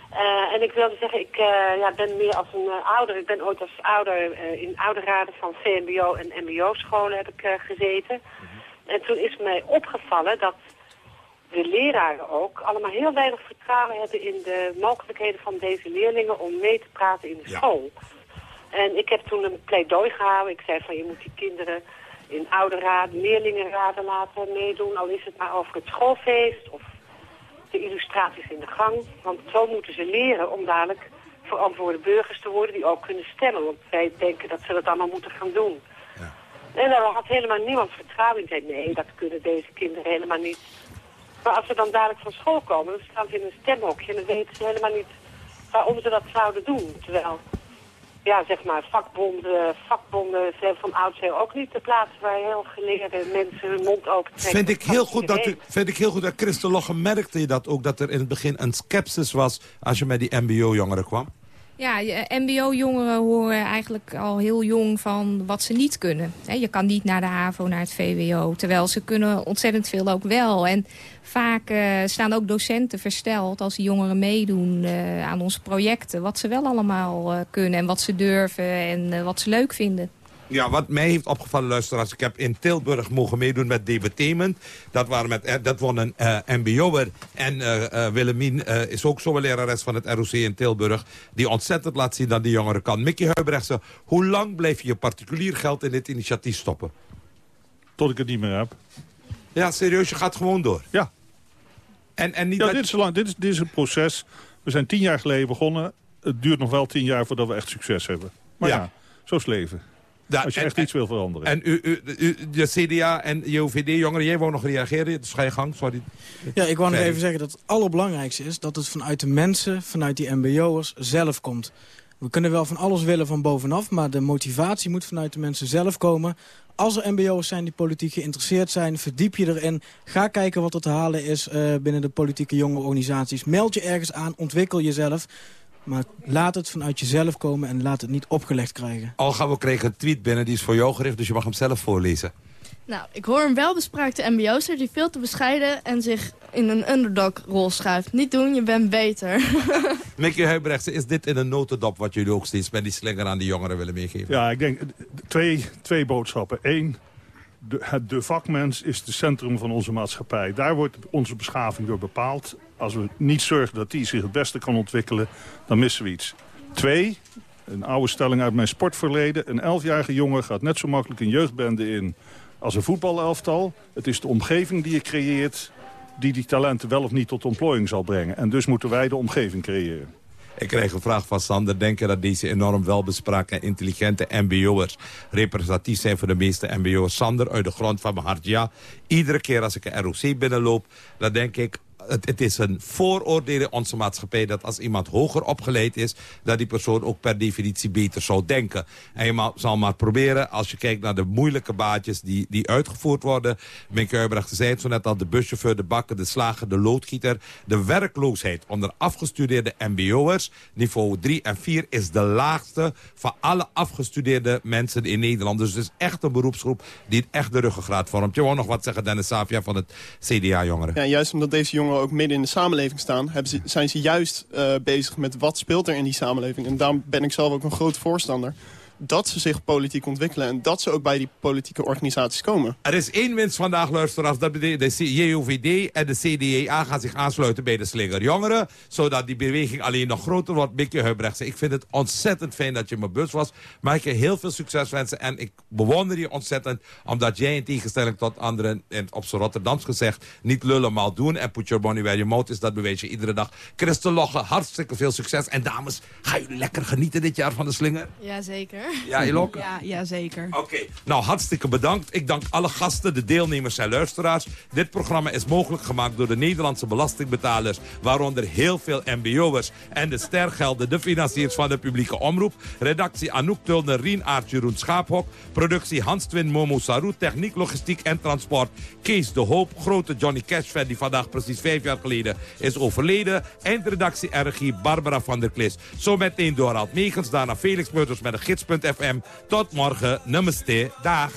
Eh, en ik wilde zeggen, ik eh, ja, ben meer als een ouder. Ik ben ooit als ouder eh, in ouderraden van VMBO en MBO-scholen heb ik eh, gezeten. En toen is mij opgevallen dat de leraren ook allemaal heel weinig vertrouwen hebben in de mogelijkheden van deze leerlingen om mee te praten in de school. En ik heb toen een pleidooi gehouden. Ik zei van je moet die kinderen in ouderraden, leerlingenraden laten meedoen. Al is het maar over het schoolfeest of de illustraties in de gang. Want zo moeten ze leren om dadelijk verantwoorde burgers te worden die ook kunnen stemmen. Want wij denken dat ze dat allemaal moeten gaan doen. En daar had helemaal niemand vertrouwen in. Nee, dat kunnen deze kinderen helemaal niet. Maar als ze dan dadelijk van school komen, dan staan ze in een stemhokje... en dan weten ze helemaal niet waarom ze dat zouden doen. Terwijl, ja, zeg maar, vakbonden, vakbonden zijn van oudsher ook niet de plaats... waar heel geleerde mensen hun mond open trekken.
Vind ik, heel goed dat u, vind ik heel goed dat Christel Logge merkte je dat ook, dat er in het begin een sceptisch was als je met die mbo-jongeren kwam?
Ja, je- mbo-jongeren horen eigenlijk al heel jong van wat ze niet kunnen. Je kan niet naar de HAVO, naar het VWO. Terwijl ze kunnen ontzettend veel ook wel. En vaak eh, staan ook docenten versteld als die jongeren meedoen eh, aan onze projecten. Wat ze wel allemaal eh, kunnen en wat ze durven en eh, wat ze leuk vinden.
Ja, wat mij heeft opgevallen, luisteraars. Ik heb in Tilburg mogen meedoen met Debatement. Dat, waren met, eh, dat won een eh, mbo'er. En eh Willemien is ook zo'n lerares van het ROC in Tilburg... die ontzettend laat zien dat die jongeren kan. Mickey Huibrechtse, hoe lang blijf je je particulier geld in dit initiatief stoppen?
Tot ik het niet meer heb.
Ja, serieus, je gaat gewoon door?
Ja.
En, en niet
ja,
dat-
dit, is lang, dit, is, dit is een proces. We zijn tien jaar geleden begonnen. Het duurt nog wel tien jaar voordat we echt succes hebben. Maar
Ja.
ja, zo is leven.
Ja,
Als je
en-
echt iets wil veranderen.
En u, u, u- de CDA en JOVD-jongeren, jij wou nog reageren? Dus ga je gang, sorry.
Ja, ik wou nog even zeggen dat het allerbelangrijkste is... dat het vanuit de mensen, vanuit die mbo'ers zelf komt. We kunnen wel van alles willen van bovenaf... maar de motivatie moet vanuit de mensen zelf komen. Als er mbo'ers zijn die politiek geïnteresseerd zijn... verdiep je erin. Ga kijken wat er te halen is eh, binnen de politieke jonge organisaties. Meld je ergens aan, ontwikkel jezelf... Maar laat het vanuit jezelf komen en laat het niet opgelegd krijgen.
Al gaan we kregen een tweet binnen, die is voor jou gericht, dus je mag hem zelf voorlezen.
Nou, ik hoor een welbespraakte mbo'er die veel te bescheiden en zich in een underdog-rol schuift. Niet doen, je bent beter.
Mickey Huibrechtse, is dit in een notendop wat jullie ook steeds met die slinger aan die jongeren willen meegeven?
Ja, ik denk eh, twee, twee boodschappen. Eén, de, het- de vakmens is het centrum van onze maatschappij. Daar wordt onze beschaving door bepaald. Als we niet zorgen dat die zich het beste kan ontwikkelen, dan missen we iets. Twee, een oude stelling uit mijn sportverleden. Een elfjarige jongen gaat net zo makkelijk een jeugdbende in als een voetbalelftal. Het is de omgeving die je creëert die die talenten wel of niet tot ontplooiing zal brengen. En dus moeten wij de omgeving creëren.
Ik krijg een vraag van Sander. Denk je dat deze enorm welbespraakte en intelligente mbo'ers... representatief zijn voor de meeste mbo'ers? Sander, uit de grond van mijn hart, ja. Iedere keer als ik een ROC binnenloop, dan denk ik het, is een vooroordeel in onze maatschappij... dat als iemand hoger opgeleid is... dat die persoon ook per definitie beter zou denken. En je zal maar proberen, als je kijkt naar de moeilijke baantjes... die, die uitgevoerd worden. Minke Huibrecht zei het zo net al... de buschauffeur, de bakker, de slager, de loodgieter. De werkloosheid onder afgestudeerde mbo'ers... niveau 3 en 4 is de laagste... van alle afgestudeerde mensen in Nederland. Dus het is echt een beroepsgroep die echt de ruggengraat vormt. Je wou nog wat zeggen, Dennis Savia van het CDA-jongeren.
Ja, juist omdat deze jongeren ook midden in de samenleving staan... Ze, zijn ze juist uh, bezig met wat speelt er in die samenleving. En daarom ben ik zelf ook een groot voorstander dat ze zich politiek ontwikkelen... en dat ze ook bij die politieke organisaties komen.
Er is één winst vandaag, luisteraars. Dat betekent de JOVD en de CDA gaan zich aansluiten bij de Slinger Jongeren... zodat die beweging alleen nog groter wordt. Mickey Huibrechtse, ik vind het ontzettend fijn dat je mijn bus was. Mag ik je heel veel succes wensen. En ik bewonder je ontzettend omdat jij in tegenstelling tot anderen... En op z'n Rotterdams gezegd, niet lullen, maar doen. En put your money where your mouth is, dat bewijs je iedere dag. Christel Logge, hartstikke veel succes. En dames, gaan jullie lekker genieten dit jaar van de Slinger?
Jazeker.
Ja, Ilok?
Ja, ja, zeker.
Oké, nou hartstikke bedankt. Ik dank alle gasten, de deelnemers en luisteraars. Dit programma is mogelijk gemaakt door de Nederlandse belastingbetalers... waaronder heel veel mbo'ers en de stergelden, de financiers van de publieke omroep. Redactie Anouk Tulner, Rien Aert, Jeroen Schaaphok. Productie Hans Twin, Momo Saru, techniek, logistiek en transport. Kees de Hoop, grote Johnny Cash-fan die vandaag precies vijf jaar geleden is overleden. Eindredactie RG Barbara van der Klis. Zo meteen Dorald Megens, daarna Felix Meuters met een gids FM. Tot morgen. Namaste. Dag.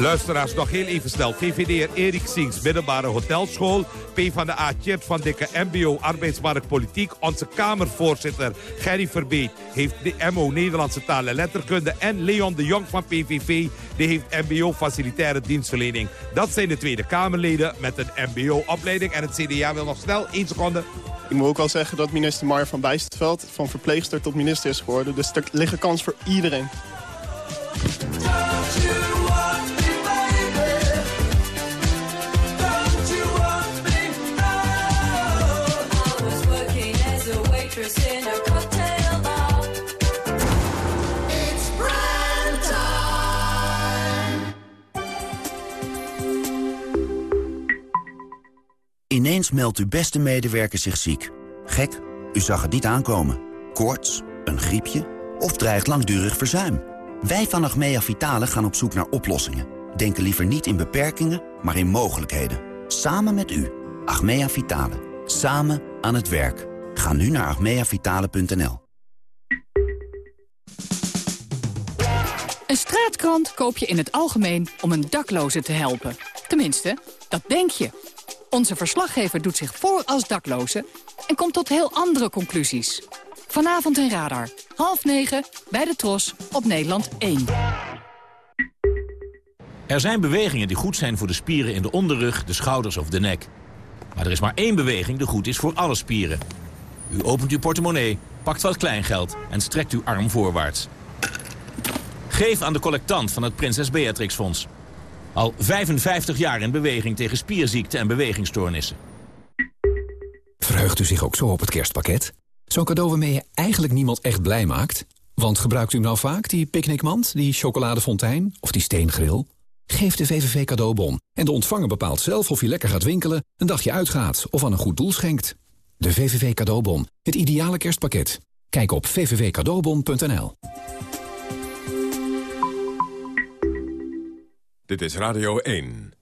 Luisteraars, nog heel even snel. VVD'er Erik Sings, middelbare hotelschool. P van de A, Tjert van Dikke, MBO, arbeidsmarktpolitiek. Onze Kamervoorzitter Gerry Verbeet heeft de MO, Nederlandse taal en letterkunde. En Leon de Jong van PVV, die heeft MBO, facilitaire dienstverlening. Dat zijn de Tweede Kamerleden met een MBO-opleiding. En het CDA wil nog snel, één seconde.
Ik moet ook wel zeggen dat minister Mar van Bijsterveld van verpleegster tot minister is geworden. Dus er ligt een kans voor iedereen.
Ineens meldt uw beste medewerker zich ziek. Gek, u zag het niet aankomen. Koorts, een griepje of dreigt langdurig verzuim. Wij van Achmea Vitale gaan op zoek naar oplossingen. Denken liever niet in beperkingen, maar in mogelijkheden. Samen met u. Achmea Vitale. Samen aan het werk. Ga nu naar achmeavitale.nl.
Een straatkrant koop je in het algemeen om een dakloze te helpen. Tenminste, dat denk je. Onze verslaggever doet zich voor als dakloze en komt tot heel andere conclusies. Vanavond in Radar, half negen, bij de Tros, op Nederland 1.
Er zijn bewegingen die goed zijn voor de spieren in de onderrug, de schouders of de nek. Maar er is maar één beweging die goed is voor alle spieren. U opent uw portemonnee, pakt wat kleingeld en strekt uw arm voorwaarts. Geef aan de collectant van het Prinses Beatrix Fonds. Al 55 jaar in beweging tegen spierziekten en bewegingsstoornissen.
Verheugt u zich ook zo op het kerstpakket? Zo'n cadeau waarmee je eigenlijk niemand echt blij maakt? Want gebruikt u nou vaak die picknickmand, die chocoladefontein of die steengril? Geef de VVV cadeaubon en de ontvanger bepaalt zelf of je lekker gaat winkelen, een dagje uitgaat of aan een goed doel schenkt. De VVV cadeaubon, het ideale kerstpakket. Kijk op vvvcadeaubon.nl.
Dit is Radio 1.